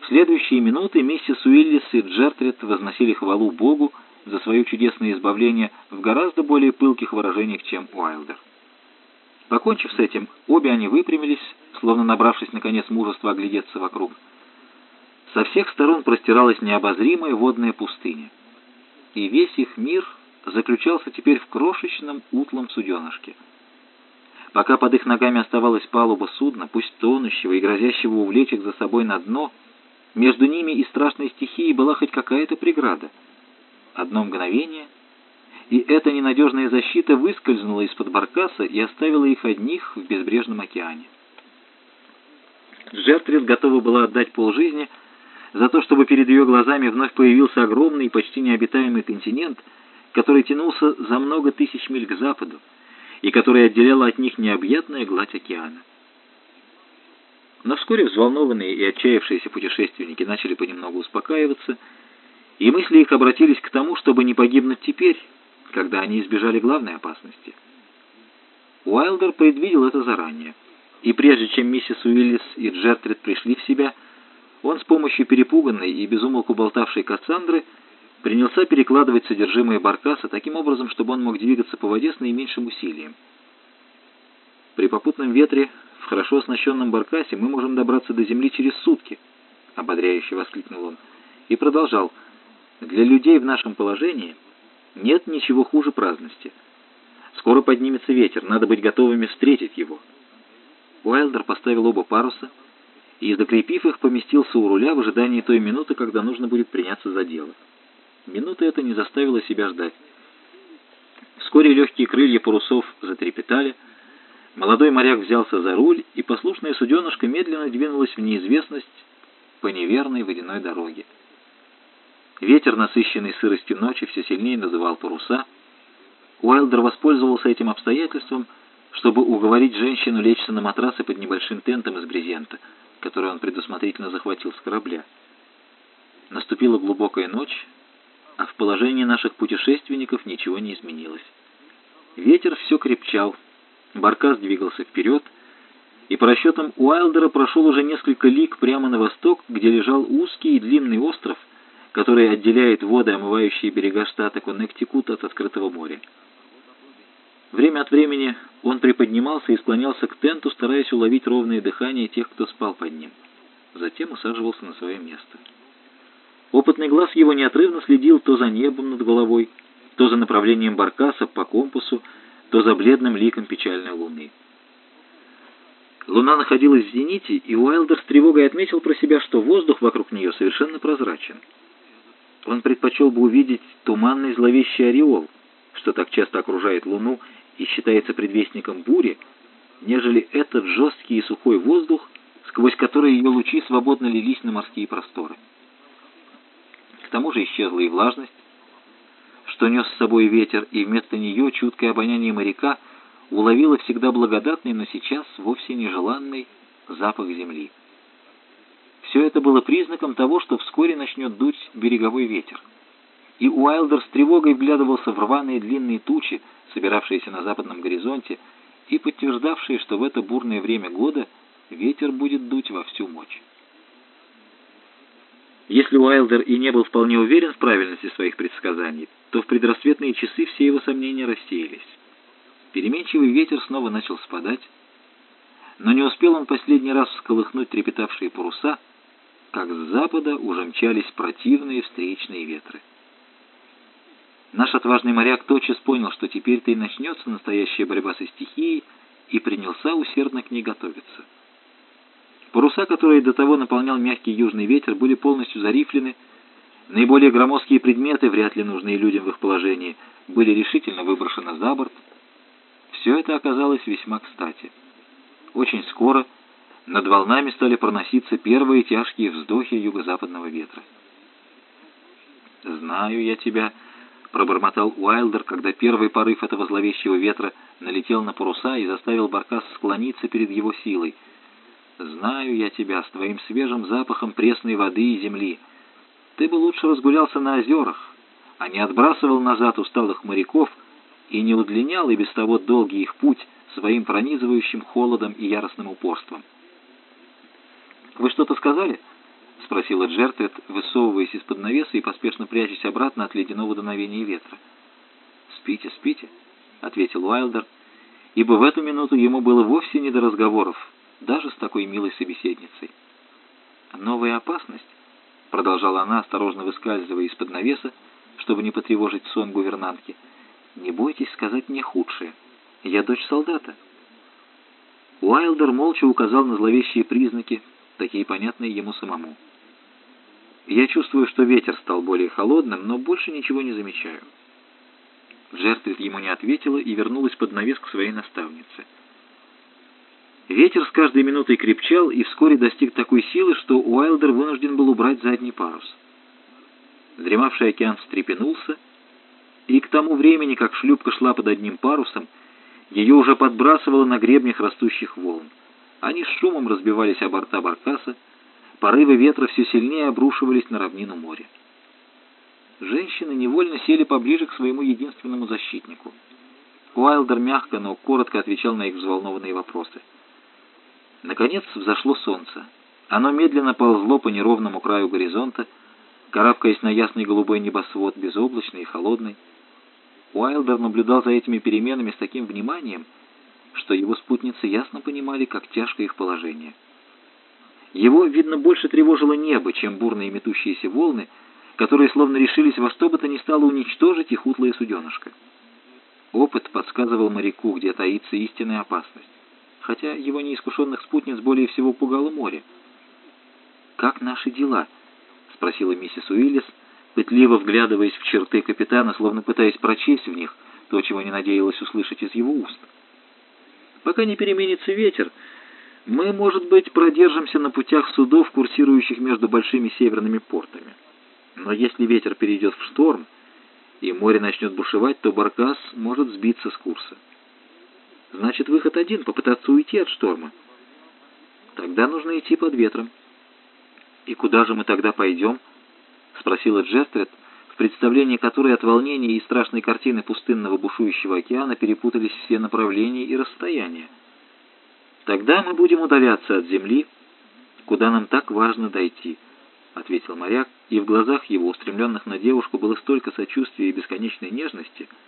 S1: В следующие минуты миссис Уиллис и Джертрид возносили хвалу Богу за свое чудесное избавление в гораздо более пылких выражениях, чем Уайлдер. Покончив с этим, обе они выпрямились, словно набравшись наконец мужества оглядеться вокруг. Со всех сторон простиралась необозримая водная пустыня, и весь их мир заключался теперь в крошечном утлом суденышке. Пока под их ногами оставалась палуба судна, пусть тонущего и грозящего увлечь их за собой на дно, между ними и страшной стихией была хоть какая-то преграда. Одно мгновение — и эта ненадежная защита выскользнула из-под баркаса и оставила их одних в безбрежном океане. Джертрид готова была отдать полжизни за то, чтобы перед ее глазами вновь появился огромный, почти необитаемый континент, который тянулся за много тысяч миль к западу и который отделяла от них необъятная гладь океана. Но вскоре взволнованные и отчаявшиеся путешественники начали понемногу успокаиваться, и мысли их обратились к тому, чтобы не погибнуть теперь, когда они избежали главной опасности. Уайлдер предвидел это заранее, и прежде чем миссис Уиллис и Джертрид пришли в себя, он с помощью перепуганной и безумолку болтавшей Кассандры принялся перекладывать содержимое баркаса таким образом, чтобы он мог двигаться по воде с наименьшим усилием. При попутном ветре в хорошо оснащенном баркасе мы можем добраться до земли через сутки, — ободряюще воскликнул он, и продолжал. Для людей в нашем положении — нет ничего хуже праздности. Скоро поднимется ветер, надо быть готовыми встретить его. Уайлдер поставил оба паруса и, закрепив их, поместился у руля в ожидании той минуты, когда нужно будет приняться за дело. Минута эта не заставила себя ждать. Вскоре легкие крылья парусов затрепетали, молодой моряк взялся за руль, и послушная суденышка медленно двинулась в неизвестность по неверной водяной дороге. Ветер, насыщенный сыростью ночи, все сильнее называл паруса. Уайлдер воспользовался этим обстоятельством, чтобы уговорить женщину лечься на матрасы под небольшим тентом из брезента, который он предусмотрительно захватил с корабля. Наступила глубокая ночь, а в положении наших путешественников ничего не изменилось. Ветер все крепчал, баркас двигался вперед, и по расчетам Уайлдера прошел уже несколько лиг прямо на восток, где лежал узкий и длинный остров, который отделяет воды, омывающие берега штата Коннектикут от открытого моря. Время от времени он приподнимался и склонялся к тенту, стараясь уловить ровное дыхание тех, кто спал под ним. Затем усаживался на свое место. Опытный глаз его неотрывно следил то за небом над головой, то за направлением баркаса по компасу, то за бледным ликом печальной луны. Луна находилась в зените, и Уайлдер с тревогой отметил про себя, что воздух вокруг нее совершенно прозрачен. Он предпочел бы увидеть туманный зловещий ореол, что так часто окружает Луну и считается предвестником бури, нежели этот жесткий и сухой воздух, сквозь который ее лучи свободно лились на морские просторы. К тому же исчезла и влажность, что нес с собой ветер, и вместо нее чуткое обоняние моряка уловило всегда благодатный, но сейчас вовсе нежеланный запах земли. Все это было признаком того, что вскоре начнет дуть береговой ветер. И Уайлдер с тревогой вглядывался в рваные длинные тучи, собиравшиеся на западном горизонте, и подтверждавшие, что в это бурное время года ветер будет дуть во всю мощь. Если Уайлдер и не был вполне уверен в правильности своих предсказаний, то в предрассветные часы все его сомнения рассеялись. Переменчивый ветер снова начал спадать, но не успел он последний раз всколыхнуть трепетавшие паруса, как с запада уже мчались противные встречные ветры. Наш отважный моряк тотчас понял, что теперь-то и начнется настоящая борьба со стихией, и принялся усердно к ней готовиться. Паруса, которые до того наполнял мягкий южный ветер, были полностью зарифлены, наиболее громоздкие предметы, вряд ли нужные людям в их положении, были решительно выброшены за борт. Все это оказалось весьма кстати. Очень скоро над волнами стали проноситься первые тяжкие вздохи юго-западного ветра. «Знаю я тебя», — пробормотал Уайлдер, когда первый порыв этого зловещего ветра налетел на паруса и заставил Баркас склониться перед его силой. «Знаю я тебя с твоим свежим запахом пресной воды и земли. Ты бы лучше разгулялся на озерах, а не отбрасывал назад усталых моряков, и не удлинял и без того долгий их путь своим пронизывающим холодом и яростным упорством. «Вы что-то сказали?» — спросила Джертрид, высовываясь из-под навеса и поспешно прячась обратно от ледяного дуновения ветра. «Спите, спите», — ответил Уайлдер, ибо в эту минуту ему было вовсе не до разговоров, даже с такой милой собеседницей. «Новая опасность?» — продолжала она, осторожно выскальзывая из-под навеса, чтобы не потревожить сон гувернантки. «Не бойтесь сказать мне худшее. Я дочь солдата». Уайлдер молча указал на зловещие признаки, такие понятные ему самому. «Я чувствую, что ветер стал более холодным, но больше ничего не замечаю». Джертрид ему не ответила и вернулась под навес к своей наставнице. Ветер с каждой минутой крепчал и вскоре достиг такой силы, что Уайлдер вынужден был убрать задний парус. Дремавший океан встрепенулся, и к тому времени, как шлюпка шла под одним парусом, ее уже подбрасывало на гребнях растущих волн. Они с шумом разбивались о борта баркаса, порывы ветра все сильнее обрушивались на равнину моря. Женщины невольно сели поближе к своему единственному защитнику. Уайлдер мягко, но коротко отвечал на их взволнованные вопросы. Наконец взошло солнце. Оно медленно ползло по неровному краю горизонта, карабкаясь на ясный голубой небосвод, безоблачный и холодный. Уайлдер наблюдал за этими переменами с таким вниманием, что его спутницы ясно понимали, как тяжко их положение. Его, видно, больше тревожило небо, чем бурные метущиеся волны, которые словно решились во что бы то ни стало уничтожить их утлое суденышко. Опыт подсказывал моряку, где таится истинная опасность хотя его неискушенных спутниц более всего пугало море. «Как наши дела?» — спросила миссис Уиллис, пытливо вглядываясь в черты капитана, словно пытаясь прочесть в них то, чего не надеялась услышать из его уст. «Пока не переменится ветер, мы, может быть, продержимся на путях судов, курсирующих между большими северными портами. Но если ветер перейдет в шторм, и море начнет бушевать, то Баркас может сбиться с курса». Значит, выход один — попытаться уйти от шторма. Тогда нужно идти под ветром. «И куда же мы тогда пойдем?» — спросила Джестрет, в представлении которой от волнения и страшной картины пустынного бушующего океана перепутались все направления и расстояния. «Тогда мы будем удаляться от земли, куда нам так важно дойти», — ответил моряк, и в глазах его, устремленных на девушку, было столько сочувствия и бесконечной нежности —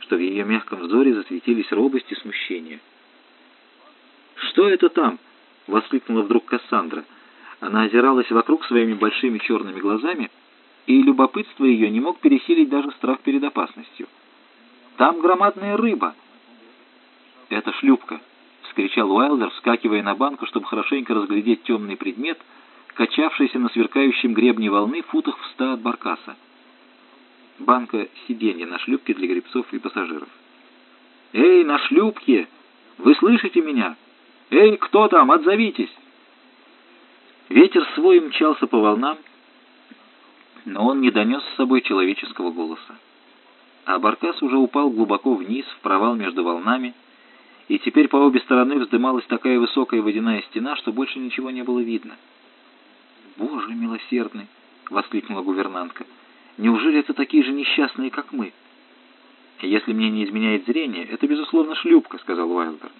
S1: что в ее мягком взоре засветились робость и смущение. «Что это там?» — воскликнула вдруг Кассандра. Она озиралась вокруг своими большими черными глазами, и любопытство ее не мог пересилить даже страх перед опасностью. «Там громадная рыба!» «Это шлюпка!» — вскричал Уайлдер, вскакивая на банку, чтобы хорошенько разглядеть темный предмет, качавшийся на сверкающем гребне волны футах в ста от баркаса банка сиденья на шлюпке для гребцов и пассажиров. «Эй, на шлюпке! Вы слышите меня? Эй, кто там? Отзовитесь!» Ветер свой мчался по волнам, но он не донес с собой человеческого голоса. А Баркас уже упал глубоко вниз, в провал между волнами, и теперь по обе стороны вздымалась такая высокая водяная стена, что больше ничего не было видно. «Боже милосердный!» — воскликнула гувернантка. Неужели это такие же несчастные, как мы? Если мне не изменяет зрение, это, безусловно, шлюпка, сказал Уайлдер.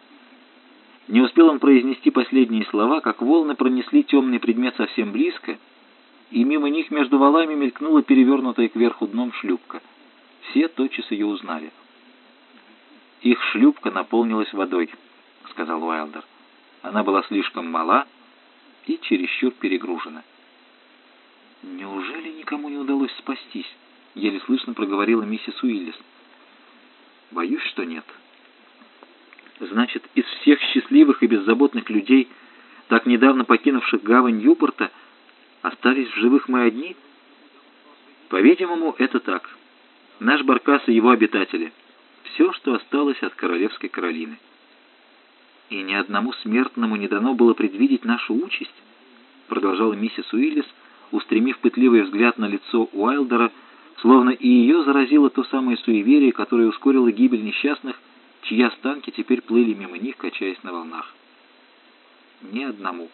S1: Не успел он произнести последние слова, как волны пронесли темный предмет совсем близко, и мимо них между валами мелькнула перевернутая кверху дном шлюпка. Все тотчас ее узнали. «Их шлюпка наполнилась водой», — сказал Уайлдер. Она была слишком мала и чересчур перегружена. «Неужели никому не удалось спастись?» — еле слышно проговорила миссис Уиллис. «Боюсь, что нет». «Значит, из всех счастливых и беззаботных людей, так недавно покинувших гавань Ньюпорта, остались в живых мы одни?» «По-видимому, это так. Наш Баркас и его обитатели. Все, что осталось от королевской Каролины. И ни одному смертному не дано было предвидеть нашу участь», — продолжала миссис Уиллис, — устремив пытливый взгляд на лицо Уайлдера, словно и ее заразило то самое суеверие, которое ускорило гибель несчастных, чьи останки теперь плыли мимо них, качаясь на волнах. Ни одному.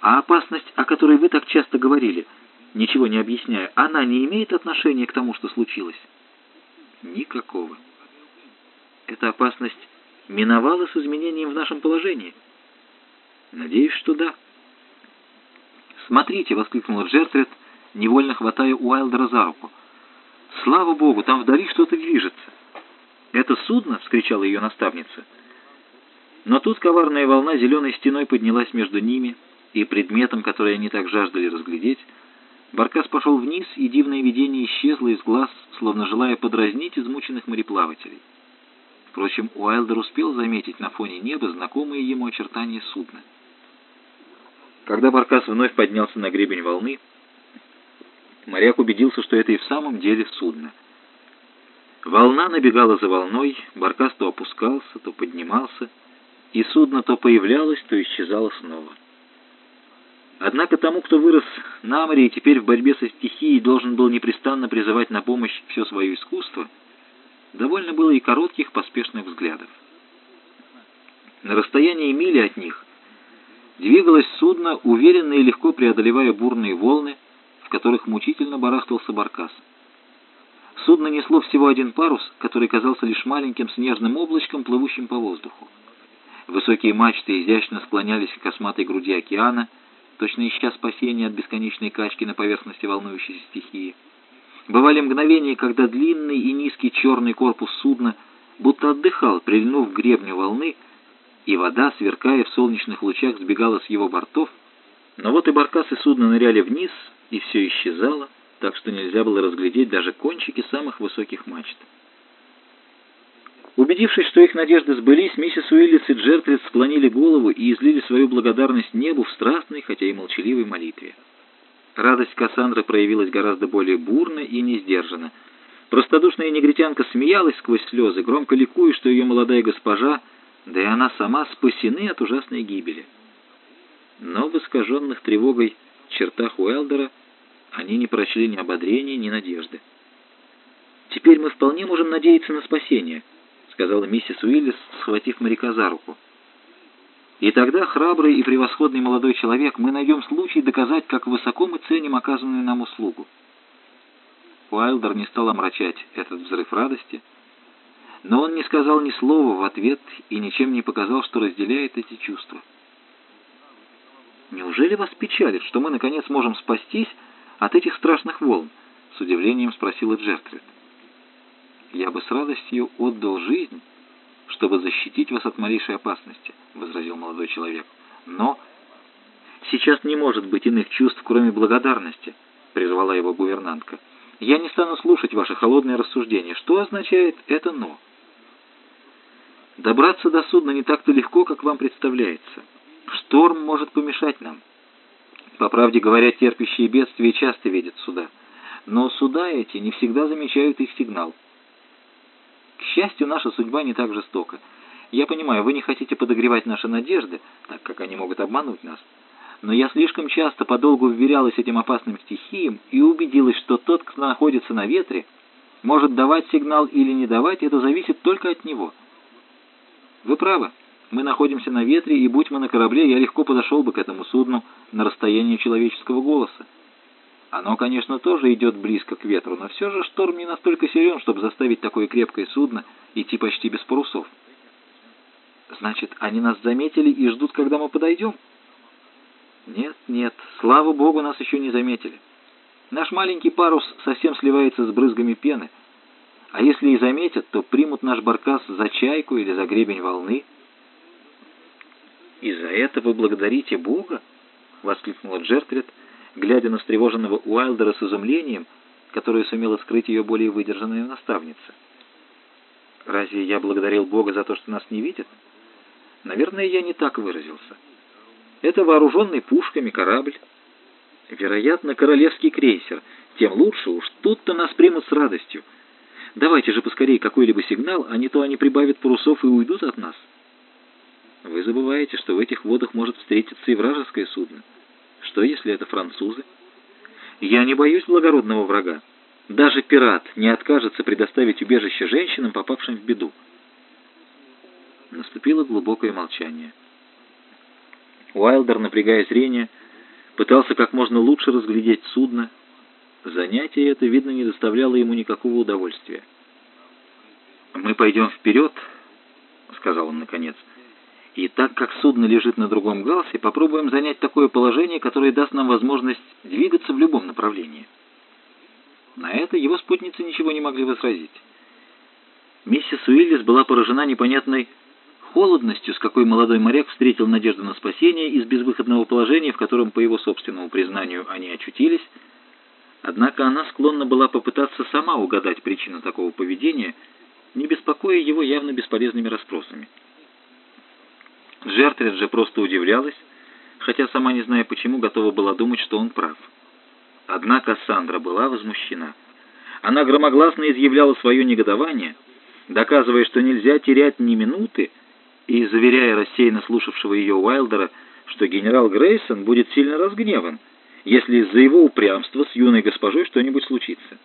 S1: А опасность, о которой вы так часто говорили, ничего не объясняя, она не имеет отношения к тому, что случилось? Никакого. эта опасность миновала с изменением в нашем положении? Надеюсь, что да. «Смотрите!» — воскликнула Джертрид, невольно хватая Уайлдера за руку. «Слава Богу, там вдали что-то движется!» «Это судно?» — вскричала ее наставница. Но тут коварная волна зеленой стеной поднялась между ними и предметом, который они так жаждали разглядеть. Баркас пошел вниз, и дивное видение исчезло из глаз, словно желая подразнить измученных мореплавателей. Впрочем, Уайлдер успел заметить на фоне неба знакомые ему очертания судна. Когда Баркас вновь поднялся на гребень волны, моряк убедился, что это и в самом деле судно. Волна набегала за волной, Баркас то опускался, то поднимался, и судно то появлялось, то исчезало снова. Однако тому, кто вырос на море и теперь в борьбе со стихией должен был непрестанно призывать на помощь все свое искусство, довольно было и коротких поспешных взглядов. На расстоянии мили от них двигалось судно, уверенно и легко преодолевая бурные волны, в которых мучительно барахтался баркас. Судно несло всего один парус, который казался лишь маленьким снежным облачком, плывущим по воздуху. Высокие мачты изящно склонялись к косматой груди океана, точно ища спасения от бесконечной качки на поверхности волнующейся стихии. Бывали мгновения, когда длинный и низкий черный корпус судна будто отдыхал, прильнув к гребню волны, и вода, сверкая в солнечных лучах, сбегала с его бортов. Но вот и баркасы судна ныряли вниз, и все исчезало, так что нельзя было разглядеть даже кончики самых высоких мачт. Убедившись, что их надежды сбылись, миссис Уиллис и Джертрид склонили голову и излили свою благодарность небу в страстной, хотя и молчаливой молитве. Радость Кассандры проявилась гораздо более бурно и несдержанно. Простодушная негритянка смеялась сквозь слезы, громко ликуя, что ее молодая госпожа, да и она сама спасены от ужасной гибели. Но в искаженных тревогой чертах Уэлдера они не прочли ни ободрения, ни надежды. «Теперь мы вполне можем надеяться на спасение», — сказала миссис Уиллис, схватив моряка за руку. И тогда, храбрый и превосходный молодой человек, мы найдем случай доказать, как высоко мы ценим оказанную нам услугу. Уайлдер не стал омрачать этот взрыв радости, но он не сказал ни слова в ответ и ничем не показал, что разделяет эти чувства. «Неужели вас печалит, что мы, наконец, можем спастись от этих страшных волн?» — с удивлением спросила Джертрид. «Я бы с радостью отдал жизнь» чтобы защитить вас от малейшей опасности», — возразил молодой человек. «Но сейчас не может быть иных чувств, кроме благодарности», — прервала его гувернантка. «Я не стану слушать ваши холодные рассуждения. Что означает это «но»?» «Добраться до судна не так-то легко, как вам представляется. Шторм может помешать нам. По правде говоря, терпящие бедствия часто видят суда, но суда эти не всегда замечают их сигнал». К счастью, наша судьба не так жестока. Я понимаю, вы не хотите подогревать наши надежды, так как они могут обмануть нас. Но я слишком часто подолгу вверялась этим опасным стихиям и убедилась, что тот, кто находится на ветре, может давать сигнал или не давать, это зависит только от него. Вы правы. Мы находимся на ветре, и будь мы на корабле, я легко подошел бы к этому судну на расстоянии человеческого голоса. Оно, конечно, тоже идет близко к ветру, но все же шторм не настолько силен, чтобы заставить такое крепкое судно идти почти без парусов. Значит, они нас заметили и ждут, когда мы подойдем? Нет, нет, слава богу, нас еще не заметили. Наш маленький парус совсем сливается с брызгами пены. А если и заметят, то примут наш баркас за чайку или за гребень волны. «И за это вы благодарите Бога?» — воскликнула Джертрид — глядя на встревоженного Уайлдера с изумлением, которое сумела скрыть ее более выдержанная наставница. «Разве я благодарил Бога за то, что нас не видят?» «Наверное, я не так выразился. Это вооруженный пушками корабль. Вероятно, королевский крейсер. Тем лучше уж. Тут-то нас примут с радостью. Давайте же поскорее какой-либо сигнал, а не то они прибавят парусов и уйдут от нас». «Вы забываете, что в этих водах может встретиться и вражеское судно». Что, если это французы? Я не боюсь благородного врага. Даже пират не откажется предоставить убежище женщинам, попавшим в беду. Наступило глубокое молчание. Уайлдер, напрягая зрение, пытался как можно лучше разглядеть судно. Занятие это, видно, не доставляло ему никакого удовольствия. «Мы пойдем вперед», сказал он наконец. «И так как судно лежит на другом галсе, попробуем занять такое положение, которое даст нам возможность двигаться в любом направлении». На это его спутницы ничего не могли возразить. Миссис Уиллис была поражена непонятной холодностью, с какой молодой моряк встретил надежду на спасение из безвыходного положения, в котором, по его собственному признанию, они очутились, Однако она склонна была попытаться сама угадать причину такого поведения, не беспокоя его явно бесполезными расспросами. Жертрид же просто удивлялась, хотя сама не зная почему, готова была думать, что он прав. Однако Сандра была возмущена. Она громогласно изъявляла свое негодование, доказывая, что нельзя терять ни минуты, и заверяя рассеянно слушавшего ее Уайлдера, что генерал Грейсон будет сильно разгневан, если из-за его упрямства с юной госпожой что-нибудь случится.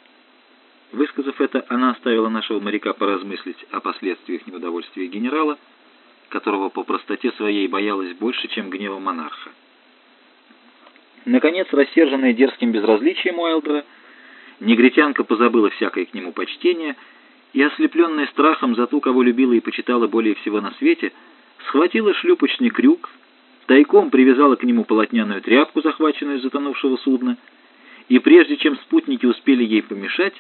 S1: Высказав это, она оставила нашего моряка поразмыслить о последствиях неудовольствия генерала, которого по простоте своей боялась больше, чем гнева монарха. Наконец, рассерженная дерзким безразличием Уайлдера, негритянка позабыла всякое к нему почтение и, ослепленная страхом за ту, кого любила и почитала более всего на свете, схватила шлюпочный крюк, тайком привязала к нему полотняную тряпку, захваченную из затонувшего судна, и прежде чем спутники успели ей помешать,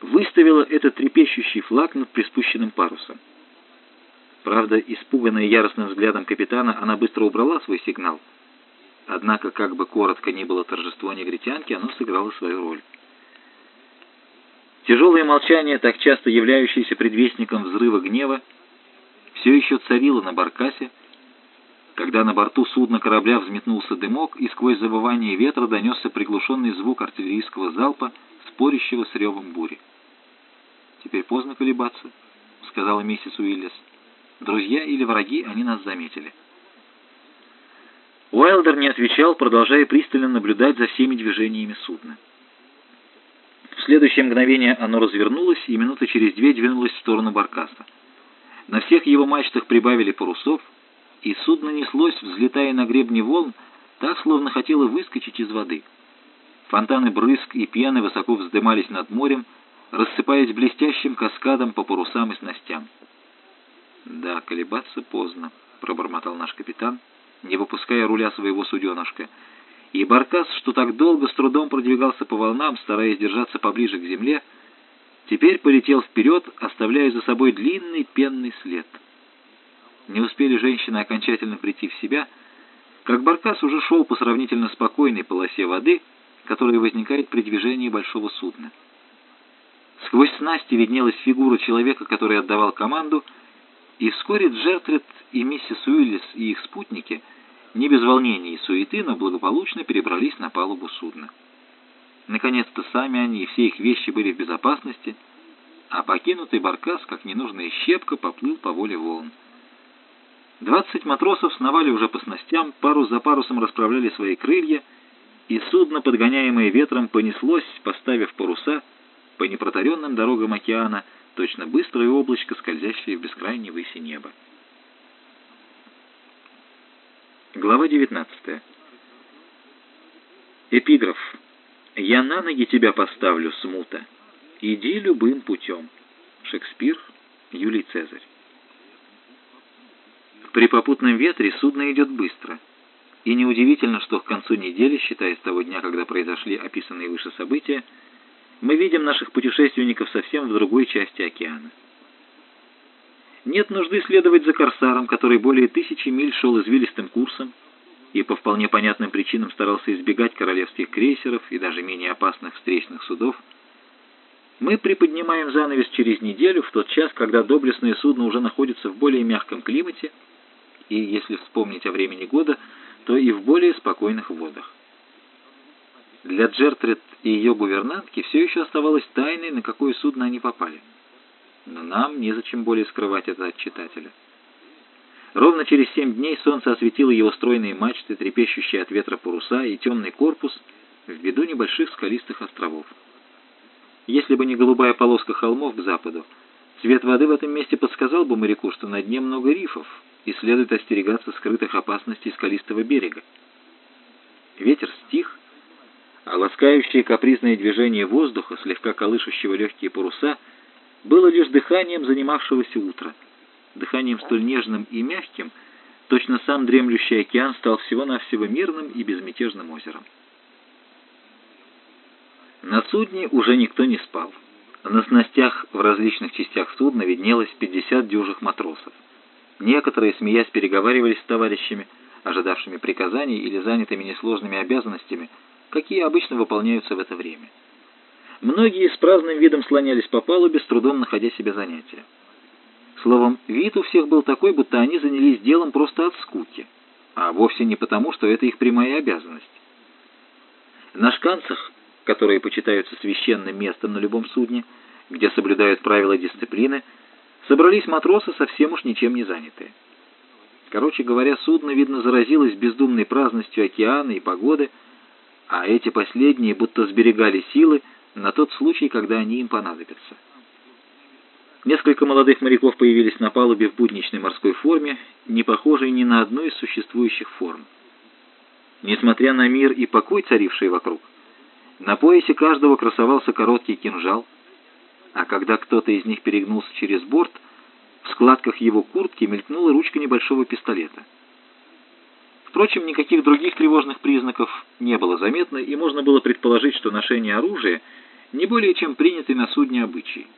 S1: выставила этот трепещущий флаг над приспущенным парусом. Правда, испуганная яростным взглядом капитана, она быстро убрала свой сигнал. Однако, как бы коротко ни было торжество негритянки, оно сыграло свою роль. Тяжелое молчание, так часто являющееся предвестником взрыва гнева, все еще царило на баркасе, когда на борту судна корабля взметнулся дымок, и сквозь забывание ветра донесся приглушенный звук артиллерийского залпа, спорящего с ревом бури. «Теперь поздно колебаться», — сказала миссис Уиллис. «Друзья или враги, они нас заметили». Уайлдер не отвечал, продолжая пристально наблюдать за всеми движениями судна. В следующее мгновение оно развернулось, и минуты через две двинулось в сторону Баркаса. На всех его мачтах прибавили парусов, и судно неслось, взлетая на гребни волн, так, словно хотело выскочить из воды. Фонтаны брызг и пены высоко вздымались над морем, рассыпаясь блестящим каскадом по парусам и снастям. «Да, колебаться поздно», — пробормотал наш капитан, не выпуская руля своего суденышка. И Баркас, что так долго с трудом продвигался по волнам, стараясь держаться поближе к земле, теперь полетел вперед, оставляя за собой длинный пенный след — не успели женщины окончательно прийти в себя, как Баркас уже шел по сравнительно спокойной полосе воды, которая возникает при движении большого судна. Сквозь снасти виднелась фигура человека, который отдавал команду, и вскоре Джертрид и миссис Уиллис и их спутники не без волнения и суеты, но благополучно перебрались на палубу судна. Наконец-то сами они и все их вещи были в безопасности, а покинутый баркас, как ненужная щепка, поплыл по воле волн. Двадцать матросов сновали уже по снастям, парус за парусом расправляли свои крылья, и судно, подгоняемое ветром, понеслось, поставив паруса по непротаренным дорогам океана, точно быстрое облачко, скользящее в бескрайней выси неба. Глава 19. Эпиграф. «Я на ноги тебя поставлю, смута. Иди любым путем». Шекспир, Юлий Цезарь. При попутном ветре судно идет быстро. И неудивительно, что к концу недели, считая с того дня, когда произошли описанные выше события, мы видим наших путешественников совсем в другой части океана. Нет нужды следовать за корсаром, который более тысячи миль шел извилистым курсом и по вполне понятным причинам старался избегать королевских крейсеров и даже менее опасных встречных судов. Мы приподнимаем занавес через неделю, в тот час, когда доблестное судно уже находится в более мягком климате, и, если вспомнить о времени года, то и в более спокойных водах. Для Джертрид и ее гувернантки все еще оставалось тайной, на какое судно они попали. Но нам незачем более скрывать это от читателя. Ровно через семь дней солнце осветило его стройные мачты, трепещущие от ветра паруса и темный корпус в виду небольших скалистых островов. Если бы не голубая полоска холмов к западу, цвет воды в этом месте подсказал бы моряку, что на дне много рифов, и следует остерегаться скрытых опасностей скалистого берега. Ветер стих, а ласкающее капризное движение воздуха, слегка колышущего легкие паруса, было лишь дыханием занимавшегося утра. дыханием столь нежным и мягким, точно сам дремлющий океан стал всего-навсего мирным и безмятежным озером. На судне уже никто не спал. На снастях в различных частях судна виднелось 50 дюжих матросов. Некоторые, смеясь, переговаривались с товарищами, ожидавшими приказаний или занятыми несложными обязанностями, какие обычно выполняются в это время. Многие с праздным видом слонялись по палубе, с трудом находя себе занятия. Словом, вид у всех был такой, будто они занялись делом просто от скуки, а вовсе не потому, что это их прямая обязанность. На шканцах которые почитаются священным местом на любом судне, где соблюдают правила дисциплины, собрались матросы, совсем уж ничем не занятые. Короче говоря, судно, видно, заразилось бездумной праздностью океана и погоды, а эти последние будто сберегали силы на тот случай, когда они им понадобятся. Несколько молодых моряков появились на палубе в будничной морской форме, не похожей ни на одну из существующих форм. Несмотря на мир и покой, царивший вокруг, на поясе каждого красовался короткий кинжал, а когда кто-то из них перегнулся через борт, в складках его куртки мелькнула ручка небольшого пистолета. Впрочем, никаких других тревожных признаков не было заметно, и можно было предположить, что ношение оружия не более чем принятый на судне обычай.